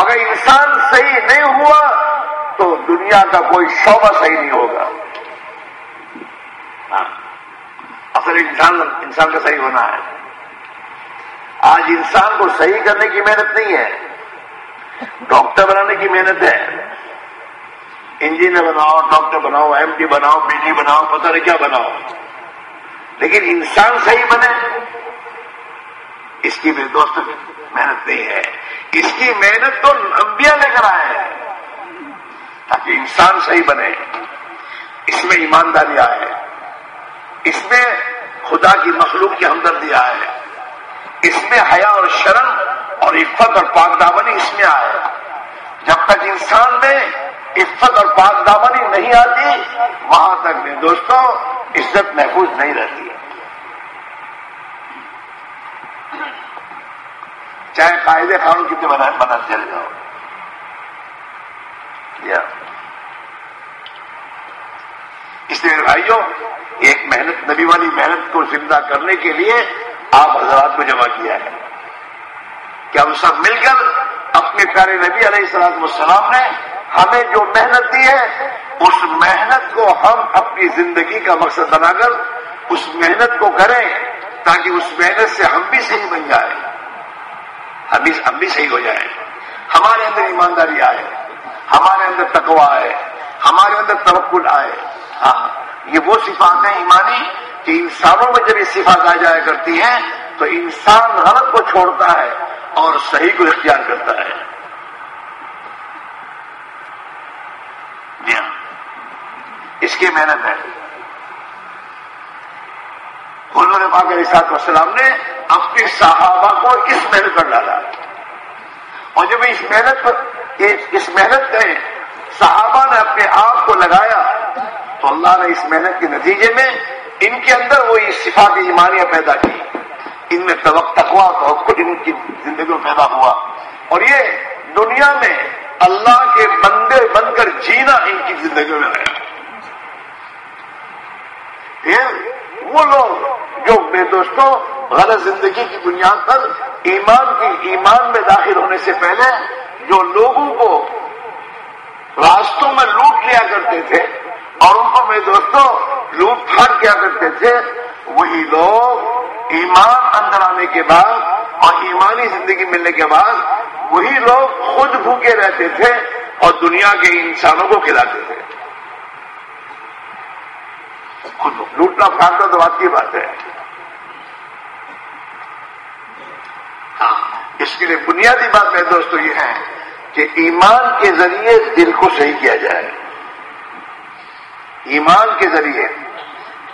S2: اگر انسان صحیح نہیں ہوا تو دنیا کا کوئی شعبہ صحیح نہیں ہوگا ہاں۔ اصل انسان انسان کا صحیح ہونا ہے آج انسان کو صحیح کرنے کی محنت نہیں ہے ڈاکٹر بنانے کی محنت ہے انجینئر بناؤ ڈاکٹر بناؤ ایم ڈی بناؤ ڈی بناؤ پتہ نہیں کیا بناؤ لیکن انسان صحیح بنے اس کی میرے دوست محنت نہیں ہے اس کی محنت تو انبیاء لے کر آئے ہیں تاکہ انسان صحیح بنے اس میں ایمانداری آئے اس میں خدا کی مخلوق کی ہمدردی آئے اس میں حیا اور شرم اور عفت اور دامنی اس میں آئے جب تک انسان میں عفت اور دامنی نہیں آتی وہاں تک میں دوستوں عزت محفوظ نہیں رہتی ہے چاہے قاعدے کھانوں کتنے بنا چل جاؤ اس لیے بھائیوں ایک محنت نبی والی محنت کو زندہ کرنے کے لیے آپ حضرات کو جمع کیا ہے کہ ہم سب مل کر اپنے پیارے نبی علیہ السلام نے ہمیں جو محنت دی ہے اس محنت کو ہم اپنی زندگی کا مقصد بنا کر اس محنت کو کریں تاکہ اس محنت سے ہم بھی صحیح بن جائیں ہم بھی ہم بھی صحیح ہو جائیں ہمارے اندر ایمانداری آئے ہمارے اندر تقوا آئے ہمارے اندر تبکل آئے ہاں یہ وہ صفات ہیں ایمانی کہ انسانوں میں جب یہ صفات آ جایا کرتی ہیں تو انسان غلط کو چھوڑتا ہے اور صحیح کو اختیار کرتا ہے جی ہاں اس کی محنت ہے انہوں نے ماں کے ساتھ وسلام نے اپنے صحابہ کو اس محنت پر ڈالا اور جب اس محنت پر اس محنت میں صحابہ نے اپنے آپ کو لگایا تو اللہ نے اس محنت کے نتیجے میں ان کے اندر وہی صفات کی پیدا کی ان میں توقت خوا تو خود ان کی زندگی میں پیدا ہوا اور یہ دنیا میں اللہ کے بندے بن کر جینا ان کی زندگی میں آیا وہ لوگ جو بے دوستوں غلط زندگی کی بنیاد پر ایمان کی ایمان میں داخل ہونے سے پہلے جو لوگوں کو راستوں میں لوٹ لیا کرتے تھے اور ان کو میرے دوستوں لوٹ پھاٹ کیا کرتے تھے وہی لوگ ایمان اندر آنے کے بعد اور ایمانی زندگی ملنے کے بعد وہی لوگ خود بھوکے رہتے تھے اور دنیا کے انسانوں کو کھلاتے تھے خود لوٹنا پھاٹنا تو بات کی بات ہے ہاں، اس کے لیے بنیادی بات میرے دوستوں یہ ہے کہ ایمان کے ذریعے دل کو صحیح کیا جائے ایمان کے ذریعے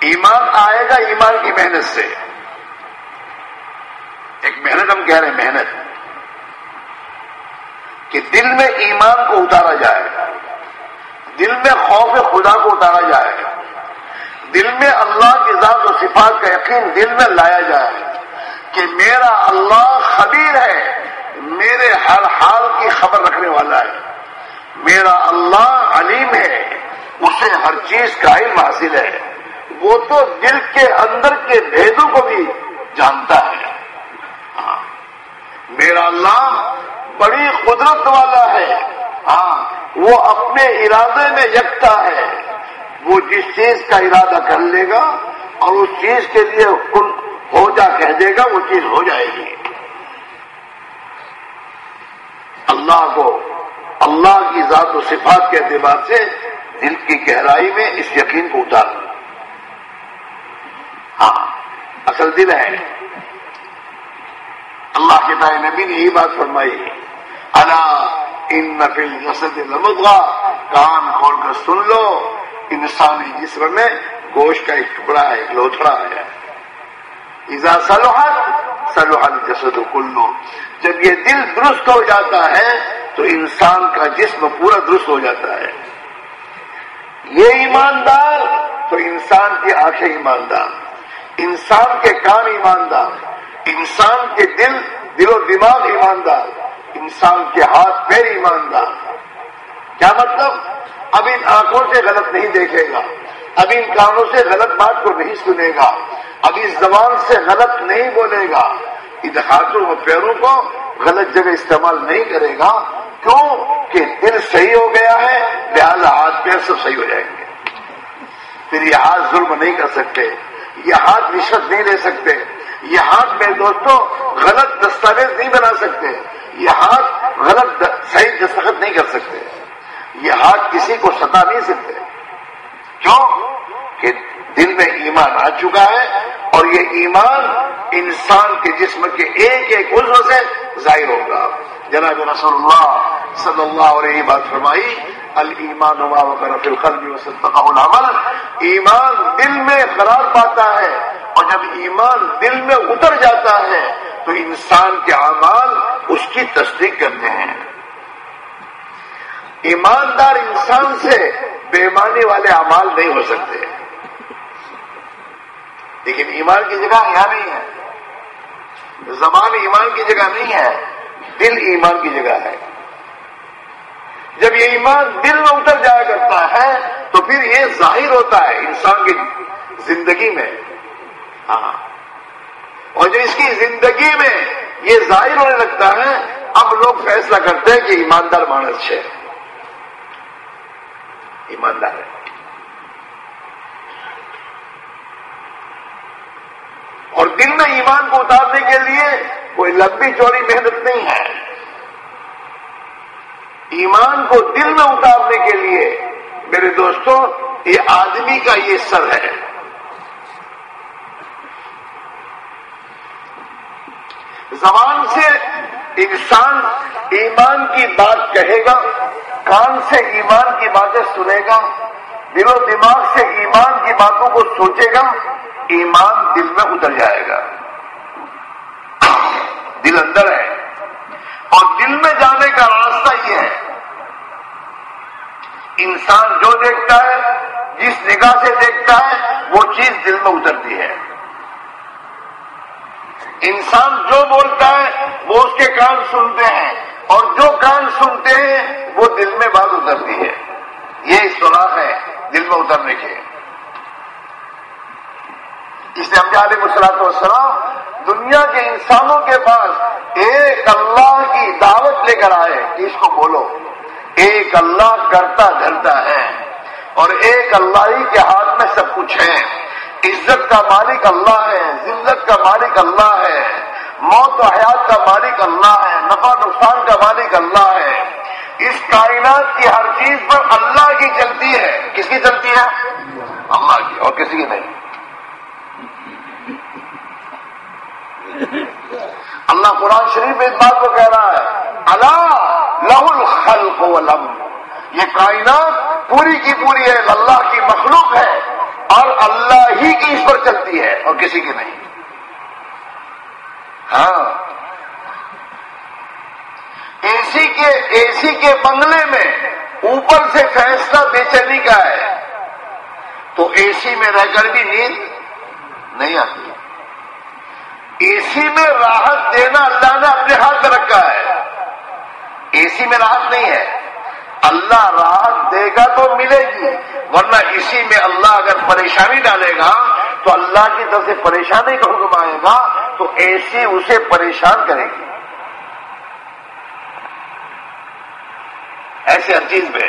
S2: ایمان آئے گا ایمان کی محنت سے ایک محنت ہم کہہ رہے ہیں محنت کہ دل میں ایمان کو اتارا جائے دل میں خوف خدا کو اتارا جائے دل میں اللہ کی ذات و صفات کا یقین دل میں لایا جائے کہ میرا اللہ خبیر ہے میرے ہر حال کی خبر رکھنے والا ہے میرا اللہ علیم ہے اسے ہر چیز کا علم حاصل ہے وہ تو دل کے اندر کے بھیدوں کو بھی جانتا ہے ہاں۔ میرا اللہ بڑی قدرت والا ہے ہاں وہ اپنے ارادے میں یکتا ہے وہ جس چیز کا ارادہ کر لے گا اور اس چیز کے لیے کن ہو جا کہہ دے گا وہ چیز ہو جائے گی اللہ کو اللہ کی ذات و صفات کے اعتبار سے دل کی گہرائی میں اس یقین کو اتار ہاں اصل دل ہے اللہ کے نبی نے یہی بات فرمائی انا ان نفل جسد لمبا کان کھول کر سن لو انسانی جسم میں گوشت کا ایک ٹکڑا ہے ایک لوتھڑا ہے ایزا سلوحل سلوحل جسد کلو کل لو جب یہ دل درست ہو جاتا ہے تو انسان کا جسم پورا درست ہو جاتا ہے یہ ایماندار تو انسان کی آنکھیں ایماندار انسان کے کان ایماندار انسان کے دل دل و دماغ ایماندار انسان کے ہاتھ پیر ایماندار کیا مطلب اب ان آنکھوں سے غلط نہیں دیکھے گا اب ان کانوں سے غلط بات کو نہیں سنے گا اب اس زبان سے غلط نہیں بولے گا ان ہاتھوں و پیروں کو غلط جگہ استعمال نہیں کرے گا کیوں کہ دل صحیح ہو گیا ہے لہذا ہاتھ پیر سب صحیح ہو جائیں گے پھر یہ ہاتھ ظلم نہیں کر سکتے یہ ہاتھ رشوت نہیں لے سکتے یہ ہاتھ میں دوستوں غلط دستاویز نہیں بنا سکتے یہ ہاتھ غلط د... صحیح دستخط نہیں کر سکتے یہ ہاتھ کسی کو ستا نہیں سکتے کیوں کہ دل میں ایمان آ چکا ہے اور یہ ایمان انسان کے جسم کے ایک ایک عزو سے ظاہر ہوگا جناب رسول اللہ صلی اللہ اور یہی بات فرمائی المان وا وغیرہ پلخر بھی ہو سکتا عمل ایمان دل میں قرار پاتا ہے اور جب ایمان دل میں اتر جاتا ہے تو انسان کے اعمال اس کی تصدیق کرتے ہیں ایماندار انسان سے بےمانی والے اعمال نہیں ہو سکتے لیکن ایمان کی جگہ یہاں نہیں ہے زبان ایمان کی جگہ نہیں ہے دل ایمان کی جگہ ہے جب یہ ایمان دل میں اتر جایا کرتا ہے تو پھر یہ ظاہر ہوتا ہے انسان کی زندگی میں ہاں اور جو اس کی زندگی میں یہ ظاہر ہونے لگتا ہے اب لوگ فیصلہ کرتے ہیں کہ ایماندار مانس ہے ایماندار ہے اور دن میں ایمان کو اتارنے کے لیے کوئی لمبی چوڑی محنت نہیں ہے ایمان کو دل میں اتارنے کے لیے میرے دوستوں یہ آدمی کا یہ سر ہے زبان سے انسان ایمان کی بات کہے گا کان سے ایمان کی باتیں سنے گا دل و دماغ سے ایمان کی باتوں کو سوچے گا ایمان دل میں اتر جائے گا دل اندر ہے اور دل میں جانے کا راستہ یہ ہے انسان جو دیکھتا ہے جس نگاہ سے دیکھتا ہے وہ چیز دل میں اترتی ہے انسان جو بولتا ہے وہ اس کے کان سنتے ہیں اور جو کان سنتے ہیں وہ دل میں بات اترتی ہے یہ سلاح ہے دل میں اترنے کے اس لیے ہم نے عالم وسلام دنیا کے انسانوں کے پاس ایک اللہ کی دعوت لے کر آئے اس کو بولو ایک اللہ کرتا دھرتا ہے اور ایک اللہ ہی کے ہاتھ میں سب کچھ ہے عزت کا مالک اللہ ہے ذلت کا مالک اللہ ہے موت و حیات کا مالک اللہ ہے نفع نقصان کا مالک اللہ ہے اس کائنات کی ہر چیز پر اللہ کی چلتی ہے کس کی چلتی ہے اللہ کی اور کسی کی نہیں اللہ قرآن شریف اس بات کو کہہ رہا ہے اللہ لہ الخل کو یہ کائنات پوری کی پوری ہے اللہ کی مخلوق ہے اور اللہ ہی کی اس پر چلتی ہے اور کسی کی نہیں ہاں اے سی کے اے سی کے بنگلے میں اوپر سے فیصلہ بے چینی کا ہے تو اے سی میں رہ کر بھی نیند نہیں آتی اے سی میں راحت دینا اللہ نے اپنے ہاتھ میں رکھا ہے اے سی میں راحت نہیں ہے اللہ راحت دے گا تو ملے گی ورنہ اسی میں اللہ اگر پریشانی ڈالے گا تو اللہ کی طرف سے پریشانی کا حکم آئے گا تو اے سی اسے پریشان کرے گی ایسے ہر چیز میں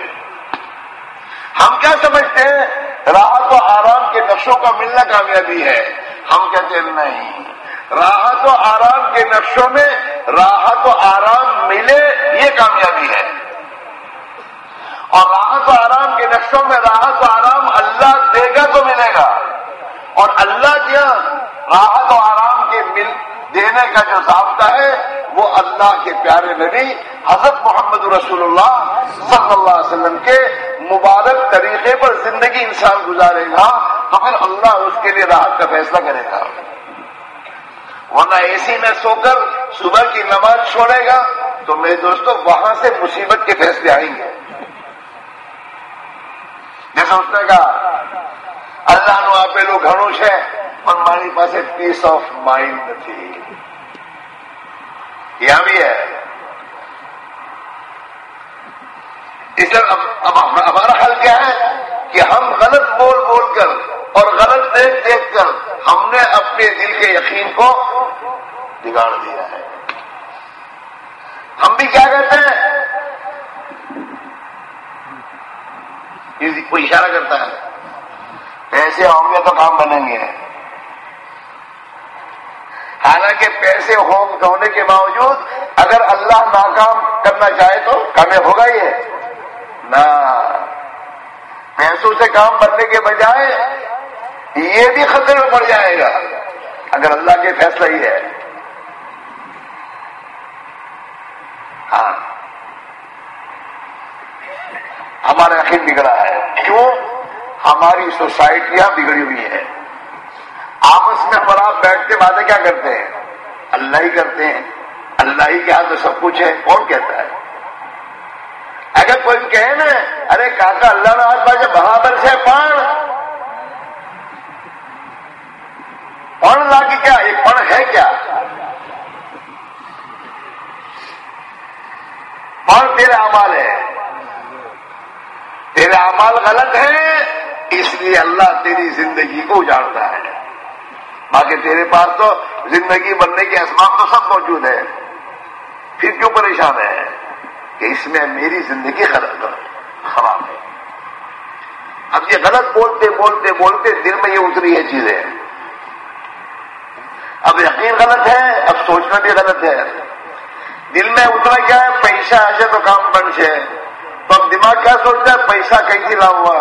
S2: ہم کیا سمجھتے ہیں راحت و آرام کے نقشوں کا ملنا کامیابی ہے ہم کہتے ہیں نہیں راحت و آرام کے نقشوں میں راحت و آرام ملے یہ کامیابی ہے اور راحت و آرام کے نقشوں میں راحت و آرام اللہ دے گا تو ملے گا اور اللہ کیا راحت و آرام کے مل دینے کا جو ضابطہ ہے وہ اللہ کے پیارے نبی حضرت محمد رسول اللہ صلی اللہ علیہ وسلم کے مبارک طریقے پر زندگی انسان گزارے گا تو پھر اللہ اس کے لیے راحت کا فیصلہ کرے گا ورنہ اے سی میں سو کر صبح کی نماز چھوڑے گا تو میرے دوستو وہاں سے مصیبت کے فیصلے آئیں گے جیسے اس نے کہا اللہ نو آپ لوگ گنوش ہے اور ہماری پاس پیس آف مائنڈ تھی یہاں بھی ہے اس لیے ہمارا حل کیا ہے کہ ہم غلط بول بول کر اور غلط دیکھ دیکھ کر ہم نے اپنے دل کے یقین کو بگاڑ دیا ہے ہم بھی کیا کہتے ہیں کوئی اشارہ کرتا ہے پیسے ہوں گے تو کام بنیں گے حالانکہ پیسے ہوم ہونے کے باوجود اگر اللہ ناکام کرنا چاہے تو کامیاب ہوگا یہ نہ پیسوں سے کام بننے کے بجائے یہ بھی خطرے میں پڑ جائے گا اگر اللہ کے فیصلہ ہی ہے ہاں۔ ہمارا آخر بگڑا ہے کیوں ہماری سوسائٹیاں بگڑی ہوئی ہیں آپس میں پر آپ بیٹھتے باتیں کیا کرتے ہیں اللہ ہی کرتے ہیں اللہ ہی کیا ہاں تو سب کچھ ہے کون کہتا ہے اگر کوئی کہے نا ارے کاکا اللہ راج بھائی برابر سے پڑھ پڑھ لا کے کیا یہ پڑھ ہے کیا تیرے امال ہے تیرے امال غلط ہے اس لیے اللہ تیری زندگی کو اجاڑتا ہے باقی تیرے پاس تو زندگی بننے کے اسباب تو سب موجود ہیں پھر کیوں پریشان ہے کہ اس میں میری زندگی خلط خراب ہے اب یہ غلط بولتے بولتے بولتے دل میں یہ اتری ہے چیزیں اب یقین غلط ہے اب سوچنا بھی غلط ہے دل میں اتنا کیا ہے پیسہ ایسے تو کام بن سے تو اب دماغ کیا سوچتا ہے پیسہ کہیں لا ہوا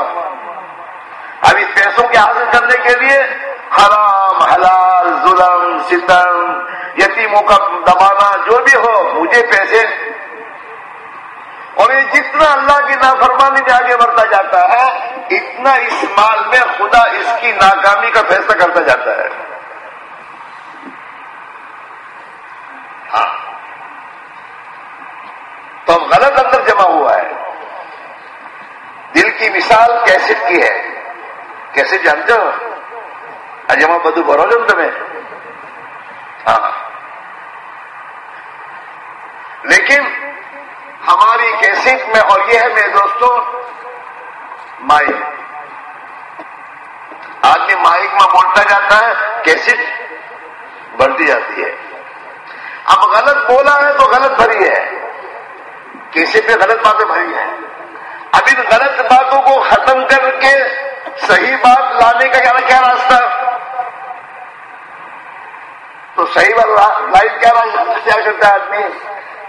S2: اب اس پیسوں کے حاصل کرنے کے لیے حرام حلال ظلم ستم یتیموں کا دبانا جو بھی ہو مجھے پیسے اور یہ جتنا اللہ کی نافرمانی میں آگے بڑھتا جاتا ہے اتنا اس مال میں خدا اس کی ناکامی کا فیصلہ کرتا جاتا ہے ہاں۔ تو اب غلط اندر جمع ہوا ہے دل کی مثال کیسٹ کی ہے کیسے جانتے ہو اجما بدو بھرو جم تمہیں ہاں لیکن ہماری کیسٹ میں اور یہ ہے میرے دوستوں مائک آدمی مائک میں بولتا جاتا ہے کیسٹ بڑھتی جاتی ہے اب غلط بولا ہے تو غلط بھری ہے پہ غلط باتیں بھری ہیں اب ان غلط باتوں کو ختم کر کے صحیح بات لانے کا کیا راستہ تو صحیح بات لائف کیا راستہ کرتا ہے آدمی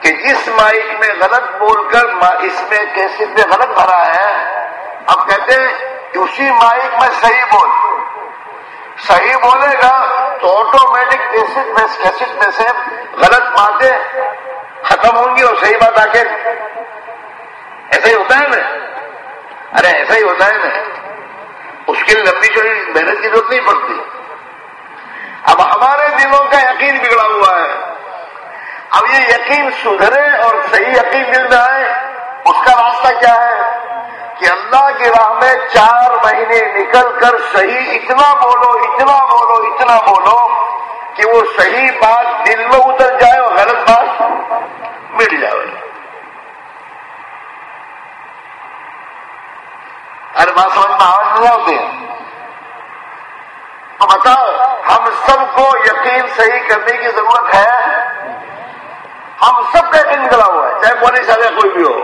S2: کہ جس مائک میں غلط بول کر اس میں کیسے غلط بھرا ہے اب کہتے ہیں کہ اسی مائک میں صحیح بول صحیح بولے گا تو آٹومیٹک میں سے غلط باتیں ختم ہوں گی اور صحیح بات آ کے ایسا ہی ہوتا ہے نا ارے ایسا ہی ہوتا ہے نا اس کے لیے لمبی چوڑی محنت کی ضرورت نہیں پڑتی اب ہمارے دلوں کا یقین بگڑا ہوا ہے اب یہ یقین سدھرے اور صحیح یقین دل میں آئے اس کا راستہ کیا ہے کہ اللہ کی راہ میں چار مہینے نکل کر صحیح اتنا بولو اتنا بولو اتنا بولو کہ وہ صحیح بات دل میں اتر جائے اور غلط بات مٹ میڈیا ارے بات سمجھ میں آواز نہیں آتی تو بتاؤ ہم سب کو یقین صحیح کرنے کی ضرورت ہے ہم سب کا یقین نکلا ہوا ہے چاہے بولی سالے کوئی بھی ہو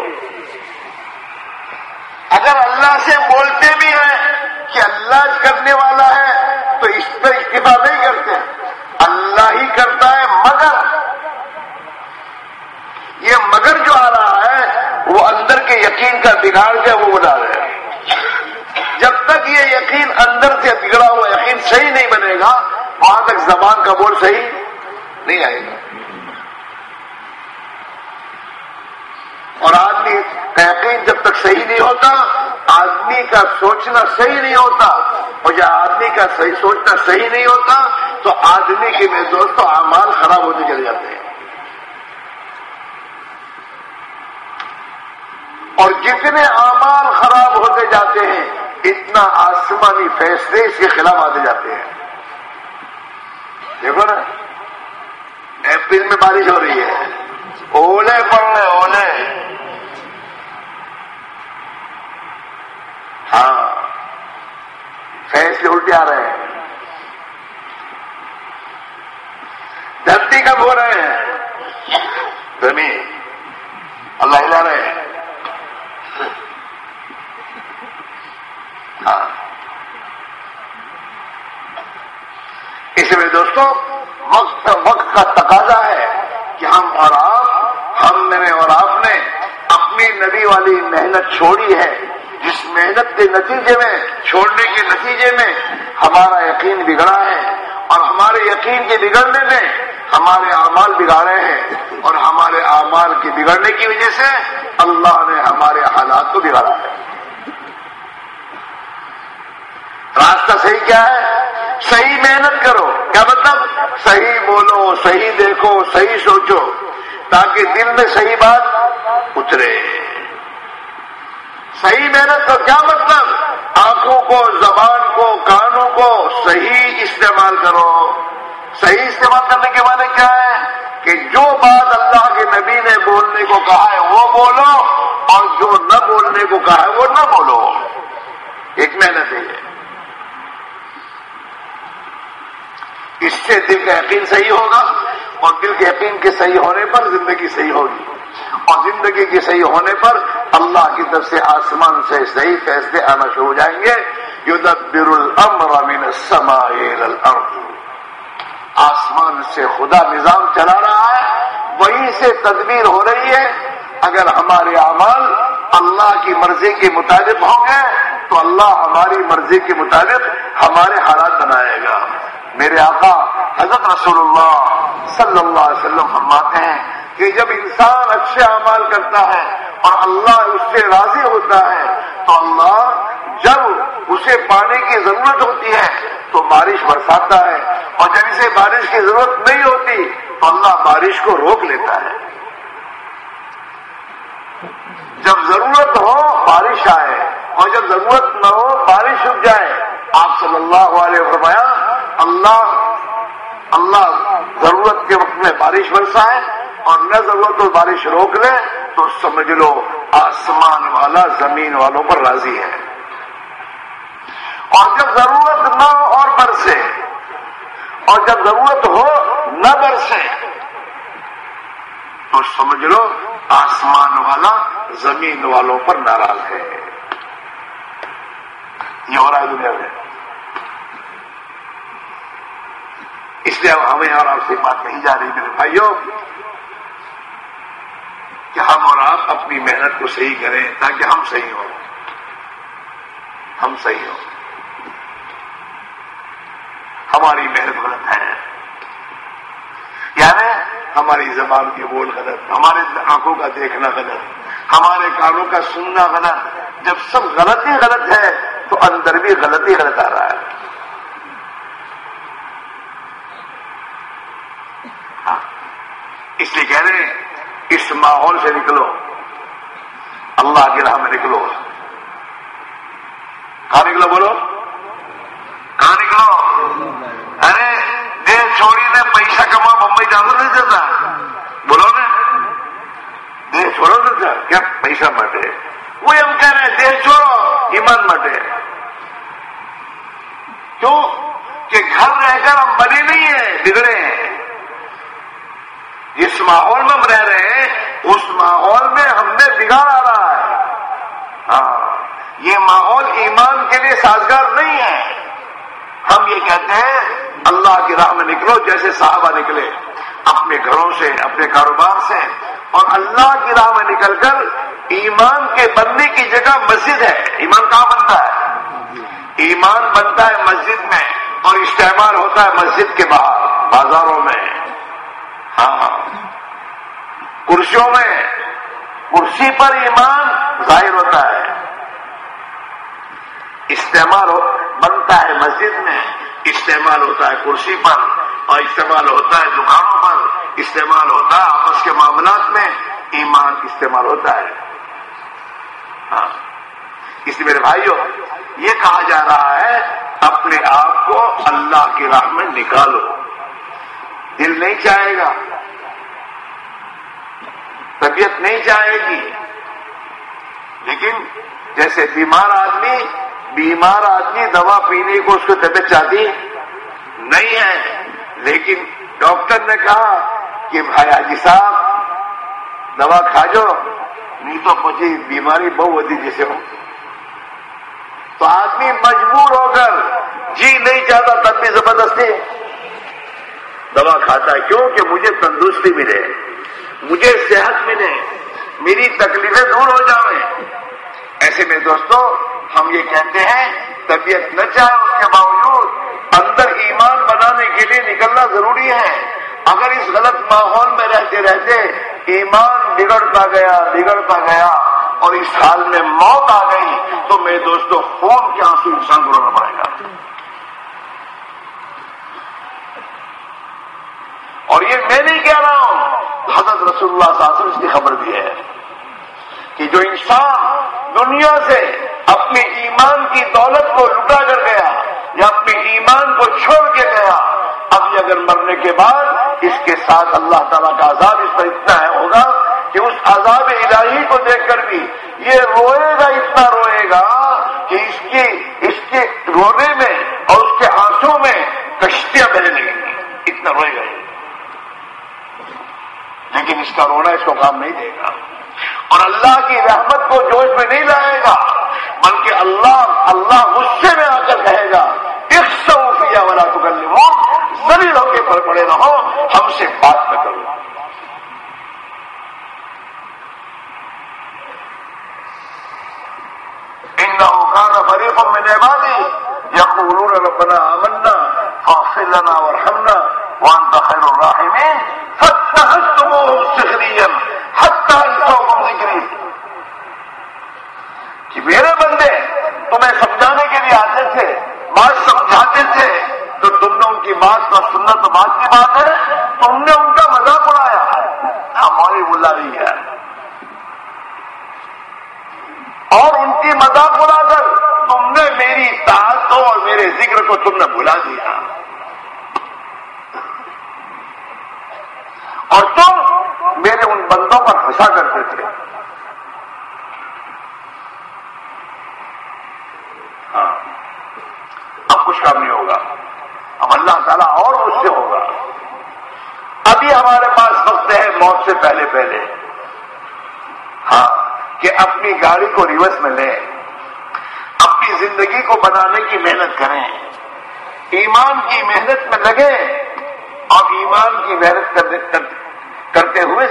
S2: اگر اللہ سے بولتے بھی ہیں کہ اللہ کرنے والا ہے تو اس پر اتفاق نہیں کرتے اللہ ہی کرتا ہے مگر مگر جو آ رہا ہے وہ اندر کے یقین کا بگاڑ کے وہ بنا رہے ہیں جب تک یہ یقین اندر سے بگڑا ہوا یقین صحیح نہیں بنے گا وہاں تک زبان کا بول صحیح نہیں آئے گا اور آدمی کا یقین جب تک صحیح نہیں ہوتا آدمی کا سوچنا صحیح نہیں ہوتا اور جب آدمی کا صحیح سوچنا صحیح نہیں ہوتا تو آدمی کے میرے دوستوں تو آمال خراب ہوتے چلے جاتے ہیں اور جتنے آمال خراب ہوتے جاتے ہیں اتنا آسمانی فیصلے اس کے خلاف آتے جاتے ہیں دیکھو نا اپریل میں بارش ہو رہی ہے پڑ پڑنے اولے ہاں فیصلے الٹے آ رہے ہیں دھرتی کب ہو رہے ہیں زمین اللہ ہلا رہے ہیں ہاں۔ اس میں دوستوں وقت وقت کا تقاضا ہے کہ ہم اور آپ ہم نے اور آپ نے اپنی نبی والی محنت چھوڑی ہے جس محنت کے نتیجے میں چھوڑنے کے نتیجے میں ہمارا یقین بگڑا ہے اور ہمارے یقین کے بگڑنے میں ہمارے اعمال بگاڑے ہیں اور ہمارے اعمال کے بگڑنے کی وجہ سے اللہ نے ہمارے حالات کو بگاڑا ہے راستہ صحیح کیا ہے صحیح محنت کرو کیا مطلب صحیح بولو صحیح دیکھو صحیح سوچو تاکہ دل میں صحیح بات اترے صحیح محنت کا کیا مطلب آنکھوں کو زبان کو کانوں کو صحیح استعمال کرو صحیح استعمال کرنے کے معنی کیا ہے کہ جو بات اللہ کے نبی نے بولنے کو کہا ہے وہ بولو اور جو نہ بولنے کو کہا ہے وہ نہ بولو ایک محنت ہے اس سے دل کا یقین صحیح ہوگا اور دل کے یقین کے صحیح ہونے پر زندگی صحیح ہوگی اور زندگی کے صحیح ہونے پر اللہ کی طرف سے آسمان سے صحیح فیصلے آنا شروع ہو جائیں گے الى الارض آسمان سے خدا نظام چلا رہا ہے وہیں سے تدبیر ہو رہی ہے اگر ہمارے اعمال اللہ کی مرضی کے مطابق ہوں گے تو اللہ ہماری مرضی کے مطابق ہمارے حالات بنائے گا میرے آقا حضرت رسول اللہ صلی اللہ علیہ وسلم ہم آتے ہیں کہ جب انسان اچھے اعمال کرتا ہے اور اللہ اس سے راضی ہوتا ہے تو اللہ جب اسے پانی کی ضرورت ہو تو بارش برساتا ہے اور جب اسے بارش کی ضرورت نہیں ہوتی تو اللہ بارش کو روک لیتا ہے جب ضرورت ہو بارش آئے اور جب ضرورت نہ ہو بارش رک جائے آپ صلی اللہ علیہ فرمایا اللہ اللہ ضرورت کے وقت میں بارش برسائے اور نہ ضرورت ہو بارش روک لے تو سمجھ لو آسمان والا زمین والوں پر راضی ہے اور جب ضرورت نہ ہو اور برسے اور جب ضرورت ہو نہ برسے تو سمجھ لو آسمان والا زمین والوں پر ناراض ہے یہ اور ہے دنیا میں اس لیے ہمیں اور آپ سے بات نہیں جا رہی میرے بھائیوں کہ ہم اور آپ اپنی محنت کو صحیح کریں تاکہ ہم صحیح ہوں ہم صحیح ہوں ہماری محنت غلط ہے یعنی ہماری زبان کے بول غلط ہمارے آنکھوں کا دیکھنا غلط ہمارے کانوں کا سننا غلط جب سب غلط ہی غلط ہے تو اندر بھی غلط ہی غلط آ رہا ہے ہاں۔ اس لیے کہہ رہے ہیں اس ماحول سے نکلو اللہ کی راہ میں نکلو کہاں نکلو بولو کہاں نکلو ارے دیش چھوڑی نے پیسہ کما بمبئی چالو نہیں جی سر بولو نا دیش چھوڑو دیتا کیا پیسہ مٹے وہ کہہ رہے دیش چھوڑو ایمان مٹے کیوں کہ گھر رہ کر ہم بنے نہیں ہیں بگڑے ہیں جس ماحول میں ہم رہ رہے ہیں اس ماحول میں ہم نے بگاڑ آ رہا ہے ہاں یہ ماحول ایمان کے لیے سازگار نہیں ہے ہم یہ کہتے ہیں اللہ کی راہ میں نکلو جیسے صحابہ نکلے اپنے گھروں سے اپنے کاروبار سے اور اللہ کی راہ میں نکل کر ایمان کے بننے کی جگہ مسجد ہے ایمان کہاں بنتا ہے ایمان بنتا ہے مسجد میں اور استعمال ہوتا ہے مسجد کے باہر بازاروں میں ہاں کرسیوں میں کرسی پر ایمان ظاہر ہوتا ہے استعمال ہو بنتا ہے مسجد میں استعمال ہوتا ہے کرسی پر اور استعمال ہوتا ہے دکانوں پر استعمال ہوتا ہے آپس کے معاملات میں ایمان استعمال ہوتا ہے ہاں اس لیے میرے بھائیوں یہ کہا جا رہا ہے اپنے آپ کو اللہ کی راہ میں نکالو دل نہیں چاہے گا طبیعت نہیں چاہے گی لیکن جیسے بیمار آدمی بیمار آدمی دوا پینے کو اس کو طبیعت چاہتی نہیں ہے لیکن ڈاکٹر نے کہا کہ بھائی حاجی صاحب دوا کھا جو نہیں تو مجھے بیماری بہت ہوتی جیسے ہو تو آدمی مجبور ہو کر جی نہیں چاہتا تب بھی زبردستی دوا کھاتا ہے کیوں کہ مجھے تندرستی ملے مجھے صحت ملے میری تکلیفیں دور ہو جائیں ایسے میں دوستو ہم یہ کہتے ہیں طبیعت نہ چاہے اس کے باوجود اندر ایمان بنانے کے لیے نکلنا ضروری ہے اگر اس غلط ماحول میں رہتے رہتے ایمان بگڑتا گیا بگڑتا گیا اور اس حال میں موت آ گئی تو میرے دوستو خون کے آنسو انسان کو رونا پڑے گا اور یہ میں نہیں کہہ رہا ہوں حضرت رسول اللہ اللہ صلی علیہ وسلم اس کی خبر بھی ہے کہ جو انسان دنیا سے اپنے ایمان کی دولت کو لٹا کر گیا یا اپنے ایمان کو چھوڑ کے گیا اب اگر مرنے کے بعد اس کے ساتھ اللہ تعالیٰ کا عذاب اس پر اتنا ہے ہوگا کہ اس عذاب الہی کو دیکھ کر بھی یہ روئے گا اتنا روئے گا کہ اس کی اس کے رونے میں اور اس کے آنسو میں کشتیاں بہنے لگیں گی اتنا روئے گا لیکن اس کا رونا اس کو کام نہیں دے گا اور اللہ کی رحمت کو جوش میں نہیں لائے گا بلکہ اللہ اللہ غصے میں آ کر کہے گا ایک سو روپیہ والا تو کر لو
S1: سبھی لوگ پڑے رہو ہم سے بات نہ کرو
S2: ان اوقان بری میں نے بادی یہ ربنا آمنا اور ہمنا وانت حتى کہ میرے بندے تمہیں سمجھانے کے لیے آتے تھے بات سمجھاتے تھے تو تم نے ان کی بات کا سننا تو بات کی بات ہے تم نے ان کا مذاق اڑایا ہماری بلا رہی ہے اور ان کی مذاق اڑا کر تم نے میری تعداد اور میرے ذکر کو تم نے بلا دیا اور تم میرے ان بندوں پر ہنسا کرتے تھے ہاں اب کچھ کام نہیں ہوگا اب اللہ تعالیٰ اور مجھ سے ہوگا ابھی ہمارے پاس وقت ہے موت سے پہلے پہلے ہاں کہ اپنی گاڑی کو ریورس میں لیں اپنی زندگی کو بنانے کی محنت کریں ایمان کی محنت میں لگیں اور ایمان کی محنت کرنے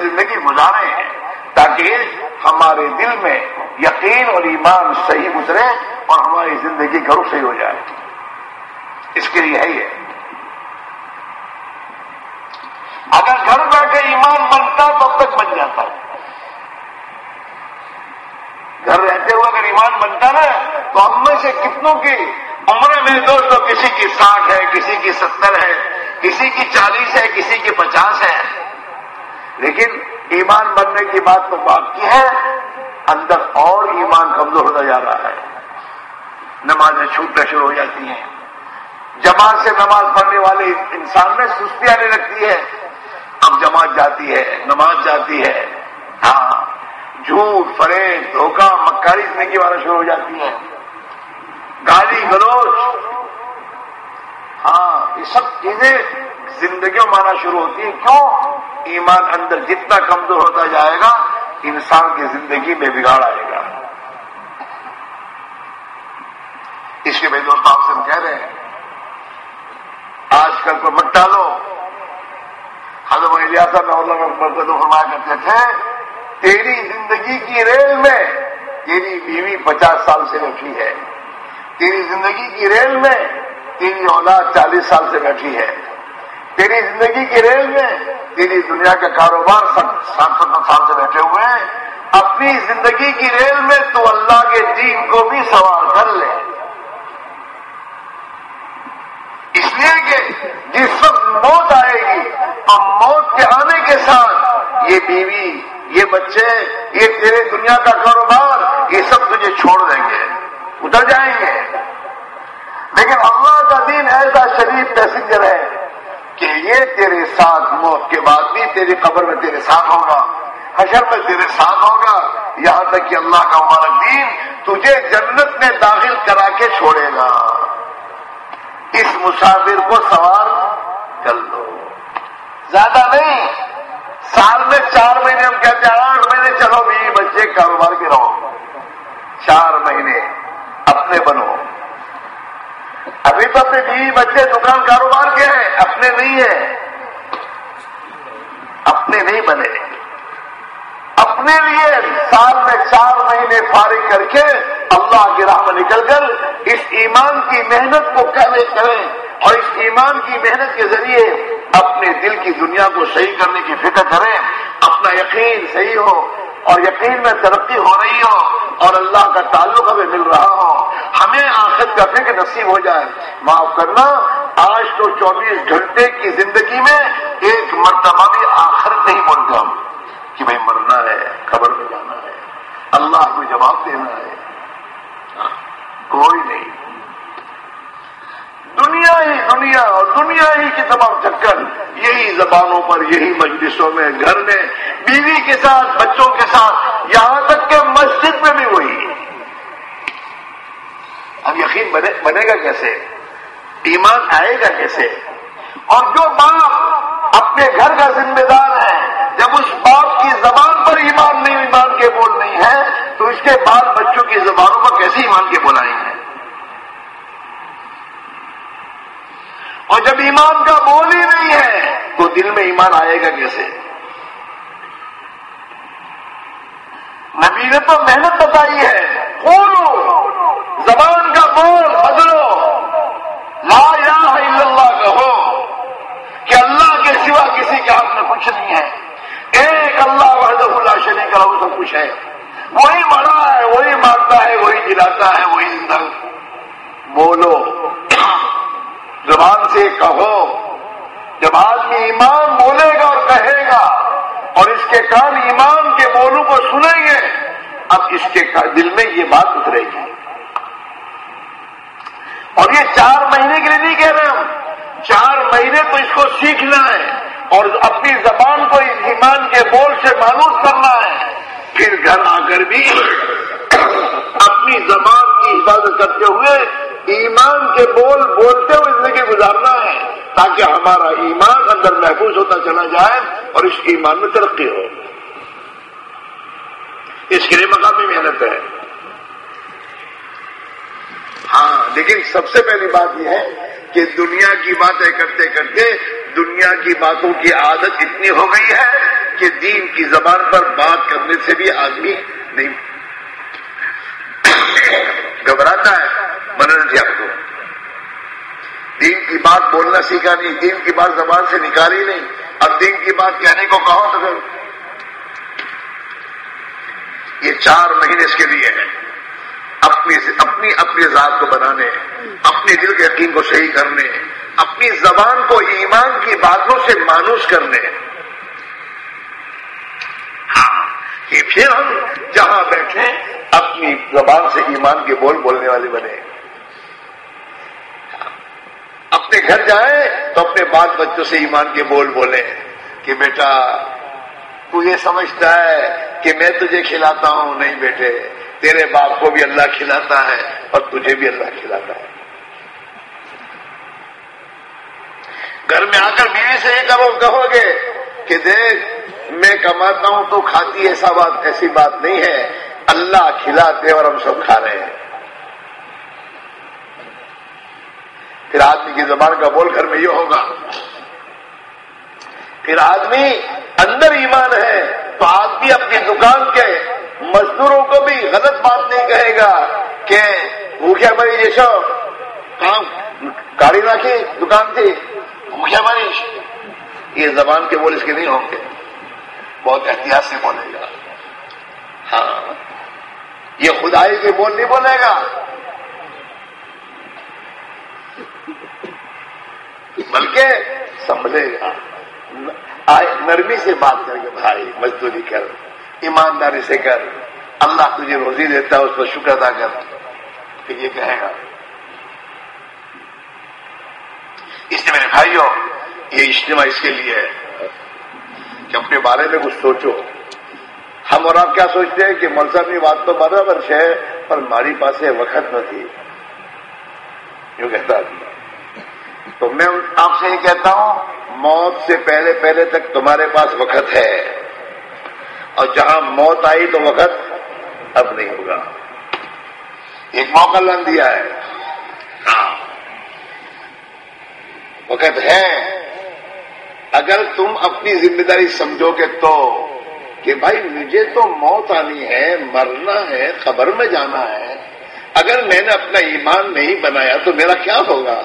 S2: زندگی گزارے ہیں تاکہ ہمارے دل میں یقین اور ایمان صحیح گزرے اور ہماری زندگی رخ صحیح ہو جائے اس کے لیے ہے اگر گھر بیٹھے کے ایمان بنتا تو اب تک بن جاتا گھر رہتے ہوئے اگر ایمان بنتا نا تو ہم میں سے کتنوں کی عمریں میں دو تو کسی کی ساٹھ ہے کسی کی ستر ہے کسی کی چالیس ہے کسی کی پچاس ہے لیکن ایمان بننے کی بات تو باقی ہے اندر اور ایمان کمزور ہوتا جا رہا ہے نمازیں چھوٹنا شروع ہو جاتی ہیں جماعت سے نماز پڑھنے والے انسان میں سستی آنے لگتی ہے اب جماعت جاتی ہے نماز جاتی ہے ہاں جھوٹ فریب دھوکہ مکاری کی والا شروع ہو جاتی ہے گالی گلوچ ہاں یہ سب چیزیں زندگیوں مانا شروع ہوتی ہیں کیوں ایمان اندر جتنا کمزور ہوتا جائے گا انسان کی زندگی میں بگاڑ آئے گا اس کے بھائی دوست آپ سے ہم کہہ رہے ہیں آج کل کو حضرت ہم صاحب میں اکبر کو تو فرمایا کرتے تھے تیری زندگی کی ریل میں تیری بیوی پچاس سال سے بیٹھی ہے تیری زندگی کی ریل میں تیری اولاد چالیس سال سے بیٹھی ہے تیری زندگی کی ریل میں تیری دنیا کا کاروبار سانسدان سال سے بیٹھے ہوئے ہیں اپنی زندگی کی ریل میں تو اللہ کے دین کو بھی سوال کر لے اس لیے کہ جس وقت موت آئے گی اور موت کے آنے کے ساتھ یہ بیوی یہ بچے یہ تیرے دنیا کا کاروبار یہ سب تجھے چھوڑ دیں گے اتر جائیں گے لیکن اللہ کا دین ایسا شریف پیسنجر ہے کہ یہ تیرے ساتھ موت کے بعد بھی تیری قبر میں تیرے ساتھ ہوگا حشر میں تیرے ساتھ ہوگا یہاں تک کہ اللہ کا دین تجھے جنت میں داخل کرا کے چھوڑے گا اس مسافر کو سوار کر لو زیادہ نہیں سال میں چار مہینے ہم کہتے ہیں آٹھ مہینے چلو بھی بچے کاروبار کے رہو چار مہینے اپنے بنو ابھی تو بچے دکان کاروبار کے ہیں اپنے نہیں ہیں اپنے نہیں بنے اپنے لیے سال میں چار مہینے فارغ کر کے اللہ کی راہ میں نکل کر اس ایمان کی محنت کو کہنے کریں اور اس ایمان کی محنت کے ذریعے اپنے دل کی دنیا کو صحیح کرنے کی فکر کریں اپنا یقین صحیح ہو اور یقین میں ترقی ہو رہی ہو اور اللہ کا تعلق ہمیں مل رہا ہو ہمیں آخر کا فکر نصیب ہو جائے معاف کرنا آج تو چوبیس گھنٹے کی زندگی میں ایک مرتبہ بھی آخر نہیں ہوں کہ بھائی مرنا ہے خبر میں جانا ہے اللہ کو جواب دینا ہے کوئی نہیں دنیا ہی دنیا اور دنیا ہی کی تمام چکر یہی زبانوں پر یہی مجلسوں میں گھر میں بیوی کے ساتھ بچوں کے ساتھ یہاں تک کہ مسجد میں بھی وہی اب یقین بنے بنے گا کیسے ایمان آئے گا کیسے اور جو باپ اپنے گھر کا ذمہ دار ہے جب اس باپ کی زبان پر ایمان نہیں ایمان کے بول نہیں ہے تو اس کے بعد بچوں کی زبانوں پر کیسے ایمان کے بولائیں گے اور جب ایمان کا بول ہی نہیں ہے تو دل میں ایمان آئے گا کیسے نبی نے تو محنت بتائی ہے بولو زبان کا بول بدلو لا الہ الا اللہ کہو کہ اللہ کے سوا کسی کے ہاتھ میں کچھ نہیں ہے ایک اللہ وحدہ اللہ شریف شریک رو سب کچھ ہے وہی بڑا ہے وہی مارتا ہے وہی دلاتا ہے وہی زندہ بولو زبان سے کہو جب آدمی ایمان بولے گا اور کہے گا اور اس کے کان ایمان کے بولوں کو سنیں گے اب اس کے دل میں یہ بات اترے گی اور یہ چار مہینے کے لیے نہیں کہہ رہے ہوں چار مہینے تو اس کو سیکھنا ہے اور اپنی زبان کو اس ایمان کے بول سے مانوس کرنا ہے پھر گھر آ کر بھی اپنی زبان کی حفاظت کرتے ہوئے ایمان کے بول بولتے ہوئے تاکہ ہمارا ایمان اندر محفوظ ہوتا چلا جائے اور اس ایمان میں ترقی ہو اس کے لیے مقامی محنت ہے ہاں لیکن سب سے پہلی بات یہ ہے کہ دنیا کی باتیں کرتے کرتے دنیا کی باتوں کی عادت اتنی ہو گئی ہے کہ دین کی زبان پر بات کرنے سے بھی آدمی نہیں گھبراتا ہے منرجیا کو دین کی بات بولنا سیکھا نہیں دین کی بات زبان سے نکالی نہیں اب دین کی بات کہنے کو کہو تو پھر یہ چار مہینے اس کے لیے ہیں اپنی اپنی اپنی ذات کو بنانے اپنے دل کے یقین کو صحیح کرنے اپنی زبان کو ایمان کی باتوں سے مانوس کرنے ہاں یہ پھر ہم جہاں بیٹھے اپنی زبان سے ایمان کے بول بولنے والے بنے اپنے گھر جائیں تو اپنے بال بچوں سے ایمان کے بول بولے کہ بیٹا تو یہ سمجھتا ہے کہ میں تجھے کھلاتا ہوں نہیں بیٹے تیرے باپ کو بھی اللہ کھلاتا ہے اور تجھے بھی اللہ کھلاتا ہے گھر میں آ کر بیوی سے یہ کرو کہو گے کہ دیکھ میں کماتا ہوں تو کھاتی ایسا بات ایسی بات نہیں ہے اللہ کھلاتے اور ہم سب کھا رہے ہیں پھر آدمی کی زبان کا بول کر میں یہ ہوگا پھر آدمی اندر ایمان ہے تو آدمی اپنی دکان کے مزدوروں کو بھی غلط بات نہیں کہے گا کہ بھوکھیا بری جیشو ہاں، گاڑی رکھی دکان تھی بھوکھیا ماری یہ زبان کے بول اس کے نہیں ہوں گے بہت احتیاط سے بولے گا ہاں یہ خدائی کے بول نہیں بولے گا بلکہ سنبھلے گا نرمی سے بات کر کے بھائی مزدوری کر ایمانداری سے کر اللہ تجھے روزی دیتا ہے اس پر شکر ادا کر پھر یہ کہے گا اس لیے میرے بھائی یہ اجتماع اس کے لیے ہے کہ اپنے بارے میں کچھ سوچو ہم اور آپ کیا سوچتے ہیں کہ مرزا بات تو برابر ہے پر ہماری پاس وقت نہ تھی یوں کہتا تو میں آپ سے یہ کہتا ہوں موت سے پہلے پہلے تک تمہارے پاس وقت ہے اور جہاں موت آئی تو وقت اب نہیں ہوگا ایک موقع لن دیا ہے ہاں۔ وقت ہے اگر تم اپنی ذمہ داری سمجھو گے تو کہ بھائی مجھے تو موت آنی ہے مرنا ہے خبر میں جانا ہے اگر میں نے اپنا ایمان نہیں بنایا تو میرا کیا ہوگا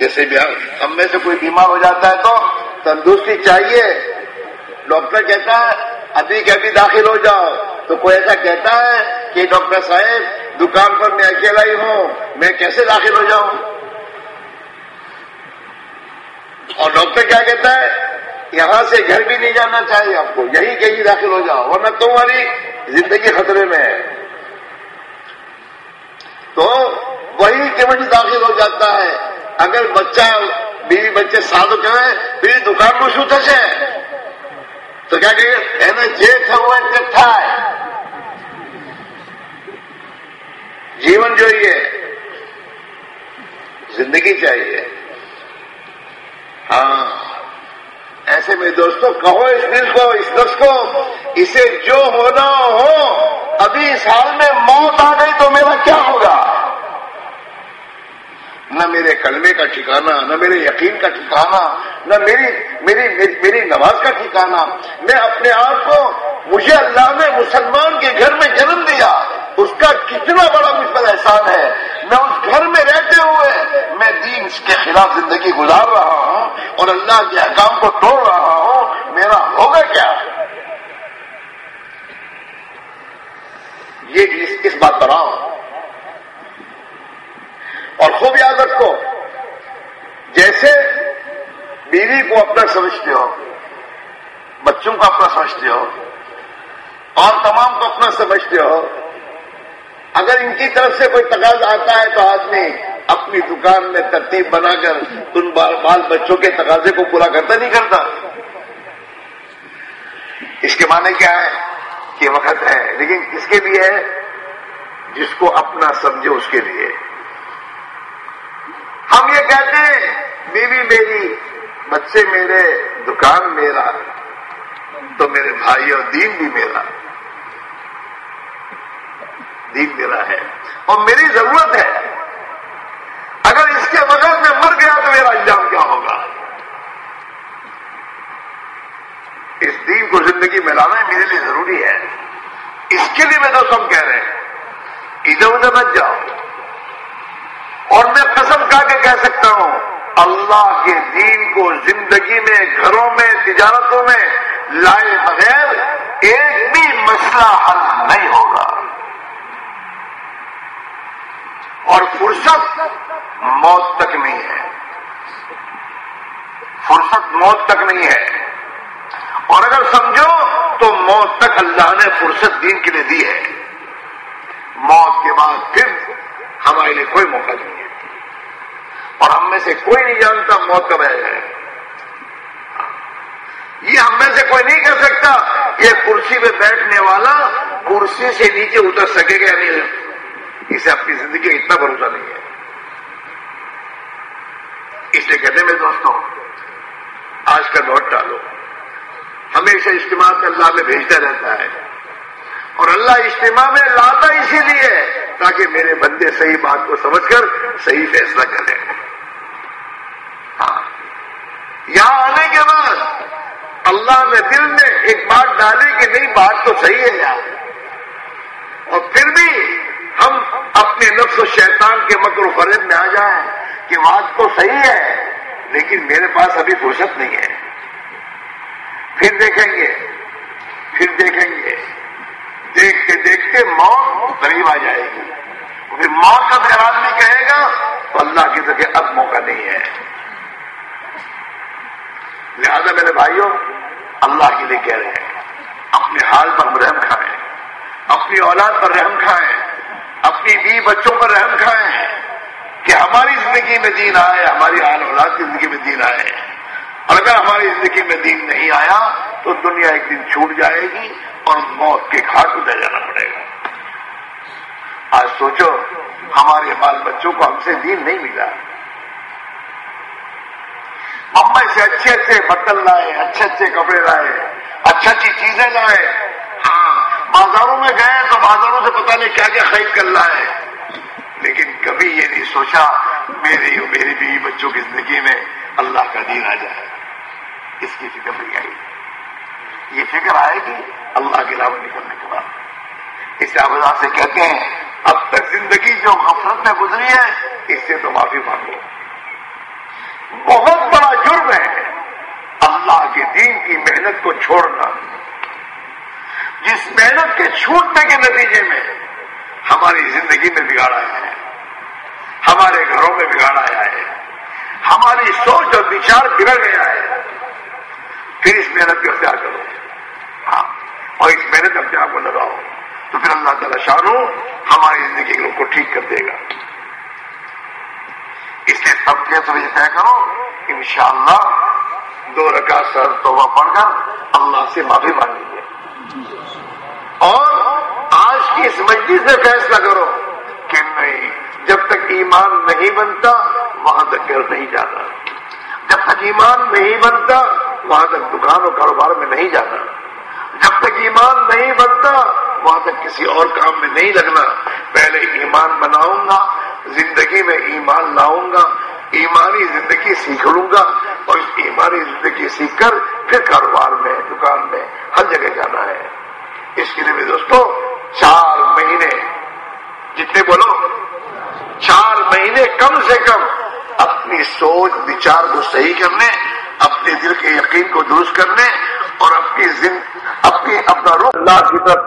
S2: جیسے ہم میں سے کوئی بیمار ہو جاتا ہے تو تندرستی چاہیے ڈاکٹر کہتا ہے ابھی کے ابھی داخل ہو جاؤ تو کوئی ایسا کہتا ہے کہ ڈاکٹر صاحب دکان پر میں اکیلا ہی ہوں میں کیسے داخل ہو جاؤں اور ڈاکٹر کیا کہتا ہے یہاں سے گھر بھی نہیں جانا چاہیے آپ کو یہی کہیں داخل ہو جاؤ ورنہ تمہاری زندگی خطرے میں ہے تو وہی مجھے داخل ہو جاتا ہے اگر بچہ بیوی بچے سالوں چاہے بیوی دکان کو شو تو کیا کہ جیون جو ہے زندگی چاہیے ہاں ایسے میں دوستوں کہو اس دل کو اس دس کو اسے جو ہونا ہو ابھی اس حال میں موت آ گئی تو میرا کیا ہوگا نہ میرے کلمے کا ٹھکانا نہ میرے یقین کا ٹھکانا نہ میری میری میری نماز کا ٹھکانا میں اپنے آپ کو مجھے اللہ نے مسلمان کے گھر میں جنم دیا اس کا کتنا بڑا مجھ پر احسان ہے میں اس گھر میں رہتے ہوئے میں دین اس کے خلاف زندگی گزار رہا ہوں اور اللہ کے احکام کو توڑ رہا ہوں میرا ہوگا کیا یہ اس بات پر آؤ اور خوب یاد رکھو جیسے بیوی کو اپنا سمجھتے ہو بچوں کو اپنا سمجھتے ہو اور تمام کو اپنا سمجھتے ہو اگر ان کی طرف سے کوئی تقاضا آتا ہے تو آدمی اپنی دکان میں ترتیب بنا کر ان بال بچوں کے تقاضے کو پورا کرتا نہیں کرتا اس کے معنی کیا ہے کہ وقت ہے لیکن کس کے لیے ہے جس کو اپنا سمجھے اس کے لیے ہم یہ کہتے ہیں بیوی میری بچے میرے دکان میرا تو میرے بھائی اور دین بھی میرا دین میرا ہے اور میری ضرورت ہے اگر اس کے وجہ میں مر گیا تو میرا انجام کیا ہوگا اس دین کو زندگی میں لانا میرے لیے ضروری ہے اس کے لیے میں سب کہہ رہے ہیں ادھر ادھر مت جاؤ اور میں قسم کا کے کہہ سکتا ہوں اللہ کے دین کو زندگی میں گھروں میں تجارتوں میں لائے بغیر ایک بھی مسئلہ حل نہیں ہوگا اور فرصت موت تک نہیں ہے فرصت موت تک نہیں ہے اور اگر سمجھو تو موت تک اللہ نے فرصت دین کے لیے دی ہے موت کے بعد پھر ہمارے لیے کوئی موقع نہیں ہے اور ہم میں سے کوئی نہیں جانتا موت کب آئے جائے یہ ہم میں سے کوئی نہیں کر سکتا یہ کرسی پہ بیٹھنے والا کرسی سے نیچے اتر سکے گا نہیں اسے آپ کی زندگی اتنا بھروسہ نہیں ہے اس لیے کہتے میرے دوستوں آج کا نوٹ ڈالو ہمیشہ اجتماع سے اللہ میں بھیجتا رہتا ہے اور اللہ اجتماع میں لاتا اسی لیے تاکہ میرے بندے صحیح بات کو سمجھ کر صحیح فیصلہ کریں یہاں آنے کے بعد اللہ نے دل میں ایک بات ڈالی کہ نہیں بات تو صحیح ہے یار اور پھر بھی ہم اپنے نفس و شیطان کے مکر و فرد میں آ جائیں کہ بات تو صحیح ہے لیکن میرے پاس ابھی فرصت نہیں ہے پھر دیکھیں گے پھر دیکھیں گے دیکھتے دیکھتے موت قریب آ جائے گی موت کا پھر آدمی کہے گا تو اللہ کی طرح اب موقع نہیں ہے لہذا میرے بھائیوں اللہ کے لیے کہہ رہے ہیں اپنے حال پر رحم کھائیں اپنی اولاد پر رحم کھائیں اپنی بی بچوں پر رحم کھائیں کہ ہماری زندگی میں دین آئے ہماری حال اولاد کی زندگی میں دین آئے اور اگر ہماری زندگی میں دین نہیں آیا تو دنیا ایک دن چھوٹ جائے گی اور موت کے گھاٹ کو جانا پڑے گا آج سوچو ہمارے بال بچوں کو ہم سے دین نہیں ملا ہم میں سے اچھے اچھے برتن لائے اچھے اچھے کپڑے لائے اچھی اچھی چیزیں لائے ہاں بازاروں میں گئے تو بازاروں سے پتہ نہیں کیا کیا خرید کر لائے لیکن کبھی یہ نہیں سوچا میری اور میری بیوی بچوں کی زندگی میں اللہ کا دین آ جائے اس کی فکر نہیں آئی یہ فکر آئے گی اللہ کے علاوہ نکلنے کے بعد اس آباد سے کہتے ہیں اب تک زندگی جو غفلت میں گزری ہے اس سے تو معافی مانگو ہیں اللہ کے دین کی محنت کو چھوڑنا جس محنت کے چھوٹنے کے نتیجے میں ہماری زندگی میں بگاڑ آیا ہے ہمارے گھروں میں بگاڑ آیا ہے ہماری سوچ اور وچار بگڑ گیا ہے پھر اس محنت کو اختیار کرو ہاں اور اس محنت اختیار کو لگاؤ تو پھر اللہ تعالیٰ شاہ ہماری زندگی کو ٹھیک کر دے گا اس کے سب یہ طے کرو ان شاء اللہ دو رکا سر توبہ پڑھ کر اللہ سے معافی مانگیے اور آج کی اس مجلس سے فیصلہ کرو کہ نہیں جب تک ایمان نہیں بنتا وہاں تک گھر نہیں جانا جب تک ایمان نہیں بنتا وہاں تک دکان اور کاروبار میں نہیں جانا جب تک ایمان نہیں بنتا وہاں تک کسی اور کام میں نہیں لگنا پہلے ایمان بناؤں گا زندگی میں ایمان لاؤں گا ایمانی زندگی سیکھ لوں گا اور ایمانی زندگی سیکھ کر پھر کاروبار میں دکان میں ہر جگہ جانا ہے اس کے لیے بھی دوستوں چار مہینے جتنے بولو چار مہینے کم سے کم اپنی سوچ وچار کو صحیح کرنے اپنے دل کے یقین کو درست کرنے اور اپنی اپنی اپنا روح اللہ کی طرف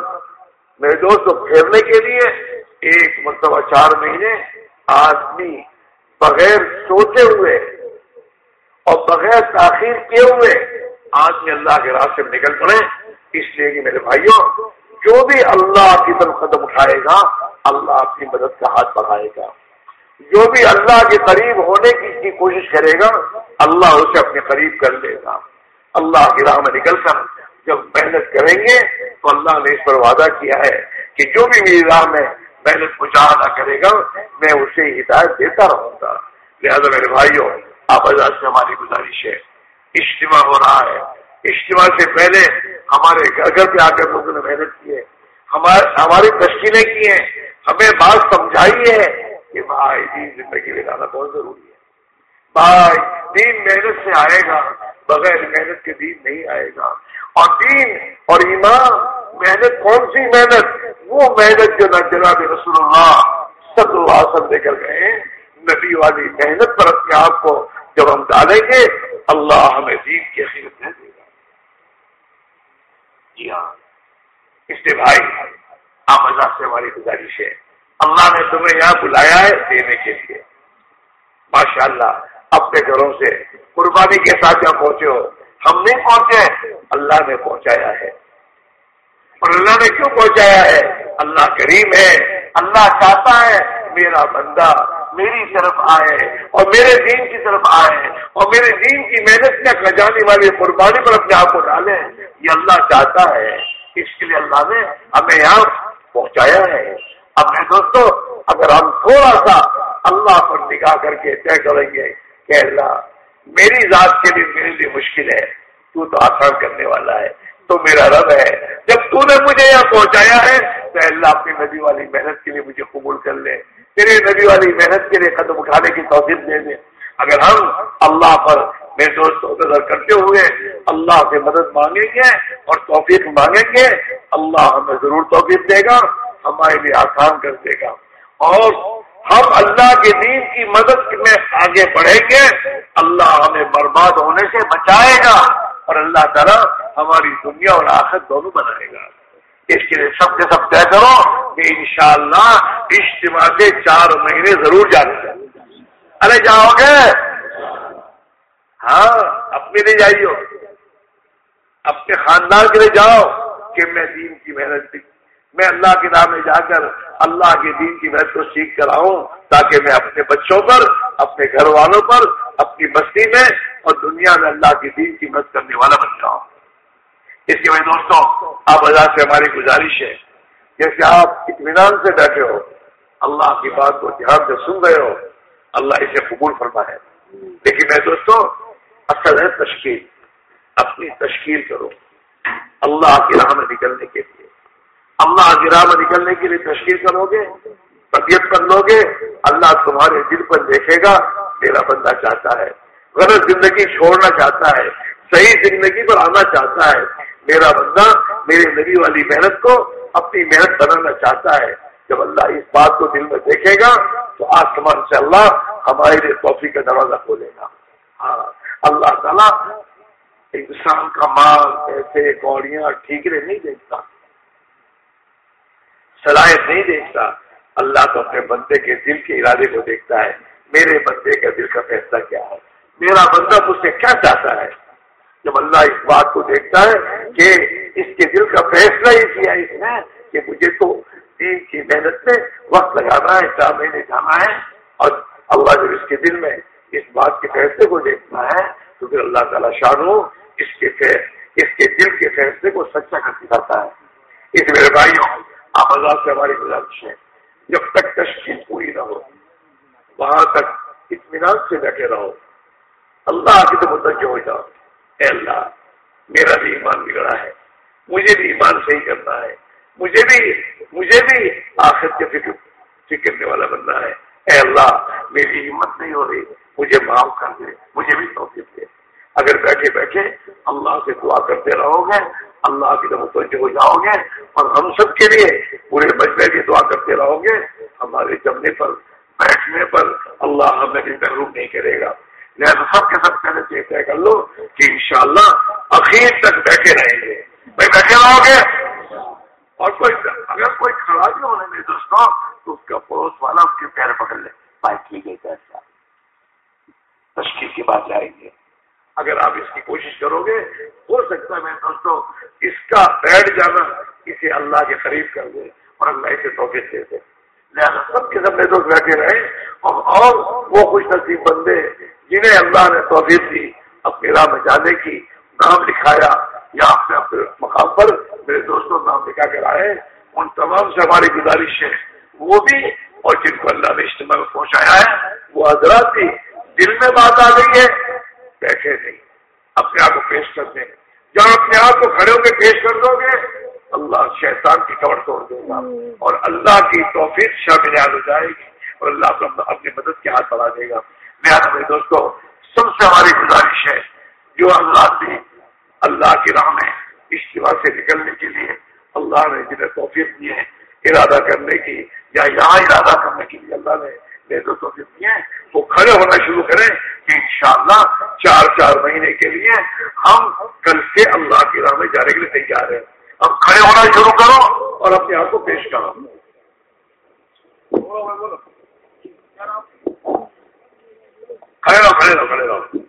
S2: میرے دوست کو پھیرنے کے لیے ایک مرتبہ چار مہینے آدمی بغیر سوچے ہوئے اور بغیر تاخیر کیے ہوئے آدمی اللہ کے راستے میں نکل پڑے اس لیے کہ میرے بھائیوں جو بھی اللہ کی طرف قدم اٹھائے گا اللہ اپنی مدد کا ہاتھ بڑھائے گا جو بھی اللہ کے قریب ہونے کی کوشش کرے گا اللہ اسے اپنے قریب کر لے گا اللہ کی راہ میں نکل کر جب محنت کریں گے تو اللہ نے اس پر وعدہ کیا ہے کہ جو بھی میری راہ میں پہلے پہنچا نہ کرے گا میں اسے ہدایت دیتا رہوں گا لہٰذا میرے بھائیوں آپ آزاد سے ہماری گزارش ہے اجتماع ہو رہا ہے اجتماع سے پہلے ہمارے گھر گھر پہ آ کر لوگوں نے محنت کی ہے ہماری تشکیلیں کی ہیں ہمیں بات سمجھائی ہے کہ بھائی دین زندگی میں لانا بہت ضروری ہے بھائی دین محنت سے آئے گا بغیر محنت کے دین نہیں آئے گا اور اور دین ایمان محنت کون سی محنت وہ محنت جو نہ جناب رسول اللہ صلی اللہ علیہ وسلم لے کر گئے نبی والی محنت پر اپنے آپ کو جب ہم ڈالیں گے اللہ ہمیں دین کی دے گا جی ہاں اس لیے بھائی آپ اللہ سے ہماری گزارش ہے اللہ نے تمہیں یہاں بلایا ہے دینے کے لیے ماشاء اللہ اپنے گھروں سے قربانی کے ساتھ جہاں پہنچے ہو ہم نہیں پہنچے اللہ نے پہنچایا ہے اور اللہ نے کیوں پہنچایا ہے اللہ کریم ہے اللہ چاہتا ہے میرا بندہ میری طرف آئے اور میرے دین کی طرف آئے اور میرے دین کی محنت میں کھجانے والے قربانی پر اپنے آپ کو ڈالے یہ اللہ چاہتا ہے اس کے لیے اللہ نے ہمیں یہاں پہنچایا ہے اب میں دوستوں اگر ہم تھوڑا سا اللہ پر نکاح کر کے طے کریں گے کہ اللہ میری ذات کے لیے میرے لیے مشکل ہے تو تو تو آسان کرنے والا ہے میرا رب ہے جب تو نے مجھے یہاں پہنچایا ہے تو اللہ اپنی نبی والی محنت کے لیے مجھے قبول کر لے تیرے نبی والی محنت کے لیے قدم اٹھانے کی توفیق دے دے اگر ہم اللہ پر میرے دوست و نظر کرتے ہوئے اللہ سے مدد مانگیں گے اور توفیق مانگیں گے اللہ ہمیں ضرور توفیق دے گا ہمارے لیے آسان کر دے گا اور ہم اللہ کے دین کی مدد میں آگے بڑھیں گے اللہ ہمیں برباد ہونے سے بچائے گا اور اللہ تعالیٰ ہماری دنیا اور آخر دونوں بنائے گا اس کے لیے سب کے سب طے کرو کہ انشاءاللہ اللہ اجتماع کے چار مہینے ضرور جانے ارے جاؤ گے ہاں اپنے لیے جائیے اپنے خاندان کے لیے جاؤ کہ میں دین کی محنت میں اللہ کی راہ میں جا کر اللہ کے دین کی محنت کو سیکھ کر آؤں تاکہ میں اپنے بچوں پر اپنے گھر والوں پر اپنی بستی میں اور دنیا میں اللہ کے دین کی مدد کرنے والا بن جاؤں اس لیے دوستوں آپ اللہ سے ہماری گزارش ہے جیسے آپ اطمینان سے بیٹھے ہو اللہ کی بات کو دھیان سے سن رہے ہو اللہ اسے قبول فرما ہے لیکن میں دوستوں اصل ہے تشکیل اپنی تشکیل کرو اللہ کی راہ میں نکلنے کے لیے اللہ گراہ میں نکلنے کے لیے تشکیل کرو گے طبیعت کر لو گے اللہ تمہارے دل پر دیکھے گا میرا بندہ چاہتا ہے غلط زندگی چھوڑنا چاہتا ہے صحیح زندگی پر آنا چاہتا ہے میرا بندہ میری نبی والی محنت کو اپنی محنت بنانا چاہتا ہے جب اللہ اس بات کو دل میں دیکھے گا تو آج تمہارا اللہ ہمارے لیے توفی کا دروازہ کھولے گا ہاں اللہ تعالیٰ انسان کا مال پیسے کوڑیاں ٹھیکرے نہیں دیکھتا صلاحیت نہیں دیکھتا اللہ تو اپنے بندے کے دل کے ارادے کو دیکھتا ہے میرے بندے کے دل کا فیصلہ کیا ہے میرا بندہ مجھ سے کیا چاہتا ہے جب اللہ اس بات کو دیکھتا ہے کہ اس کے دل کا فیصلہ ہی کیا ہے کہ مجھے تو دین کی محنت میں وقت لگانا ہے چار مہینے جانا ہے اور اللہ جب اس کے دل میں اس بات کے فیصلے کو دیکھنا ہے تو پھر اللہ تعالیٰ شاہ اس کے اس کے دل کے فیصلے کو سچا کر دکھاتا ہے اس میرے بھائیوں آپ سے ہماری گزارش ہے جب تک تشکیل پوری نہ ہو وہاں تک اطمینان سے بیٹھے رہو اللہ کی تو متوجہ ہو جاؤ اے اللہ میرا بھی ایمان بگڑا ہے مجھے بھی ایمان صحیح کرنا ہے مجھے بھی مجھے بھی آخر کے فکر فکرنے والا بننا ہے اے اللہ میری ہمت نہیں ہو رہی مجھے معاف کر دے مجھے بھی توفیق دے اگر بیٹھے بیٹھے اللہ سے دعا کرتے رہو گے اللہ کی طرف متوجہ ہو جاؤ گے اور ہم سب کے لیے پورے بچپن کی دعا کرتے رہو گے ہمارے جمنے پر بیٹھنے پر اللہ ہمیں بھی محروم نہیں کرے گا لہٰذا سب کے ساتھ پہلے تو طے کر لو کہ انشاءاللہ شاء اخیر تک بیٹھے رہیں گے
S1: بیٹھے رہو
S2: گے اور کوئی اگر کوئی کھڑا بھی ہونے میں دوستوں تو اس کا پڑوس والا اس کے پیر پکڑ لے بھائی ٹھیک ہے کیسا تشکیل کی بات جائیں گے اگر آپ اس کی کوشش کرو گے ہو سکتا ہے میں سمجھتا ہوں اس کا بیٹھ جانا اسے اللہ کے قریب کر دے اور اللہ اسے توفیق دے دے لہٰذا سب کے میں دوست بیٹھے رہے اور اور وہ خوش نصیب بندے جنہیں اللہ نے توفیق دی اپنے میں جانے کی نام لکھایا یا اپنے اپنے مقام پر میرے دوستوں نام لکھا کر آئے ان تمام سے ہماری گزارش ہے وہ بھی اور جن کو اللہ نے اجتماع میں پہنچایا ہے وہ حضرات بھی دل میں بات آ گئی ہے بیٹھے نہیں اپنے آپ کو پیش کر دیں جہاں اپنے آپ کو کھڑے ہو کے پیش کر دو گے اللہ شیطان کی کمر توڑ دے گا اور اللہ کی توفیق شامل یاد ہو جائے گی اور اللہ اپنی مدد کے ہاتھ بڑھا دے گا میں آپ میرے دوستوں سب سے ہماری گزارش ہے جو اللہ نے اللہ کے نام ہے اشتوا سے نکلنے کے لیے اللہ نے جنہیں توفیق دیے ارادہ کرنے کی یا یہاں ارادہ کرنے کے لیے اللہ نے تو ہیں وہ کھڑے ہونا شروع کریں کہ انشاءاللہ چار چار مہینے کے لیے ہم کل سے اللہ کی راہ میں جانے کے لیے تیار ہیں اب کھڑے ہونا شروع کرو اور اپنے آپ کو پیش کرو
S1: کھڑے رہو کھڑے رہو کھڑے رہو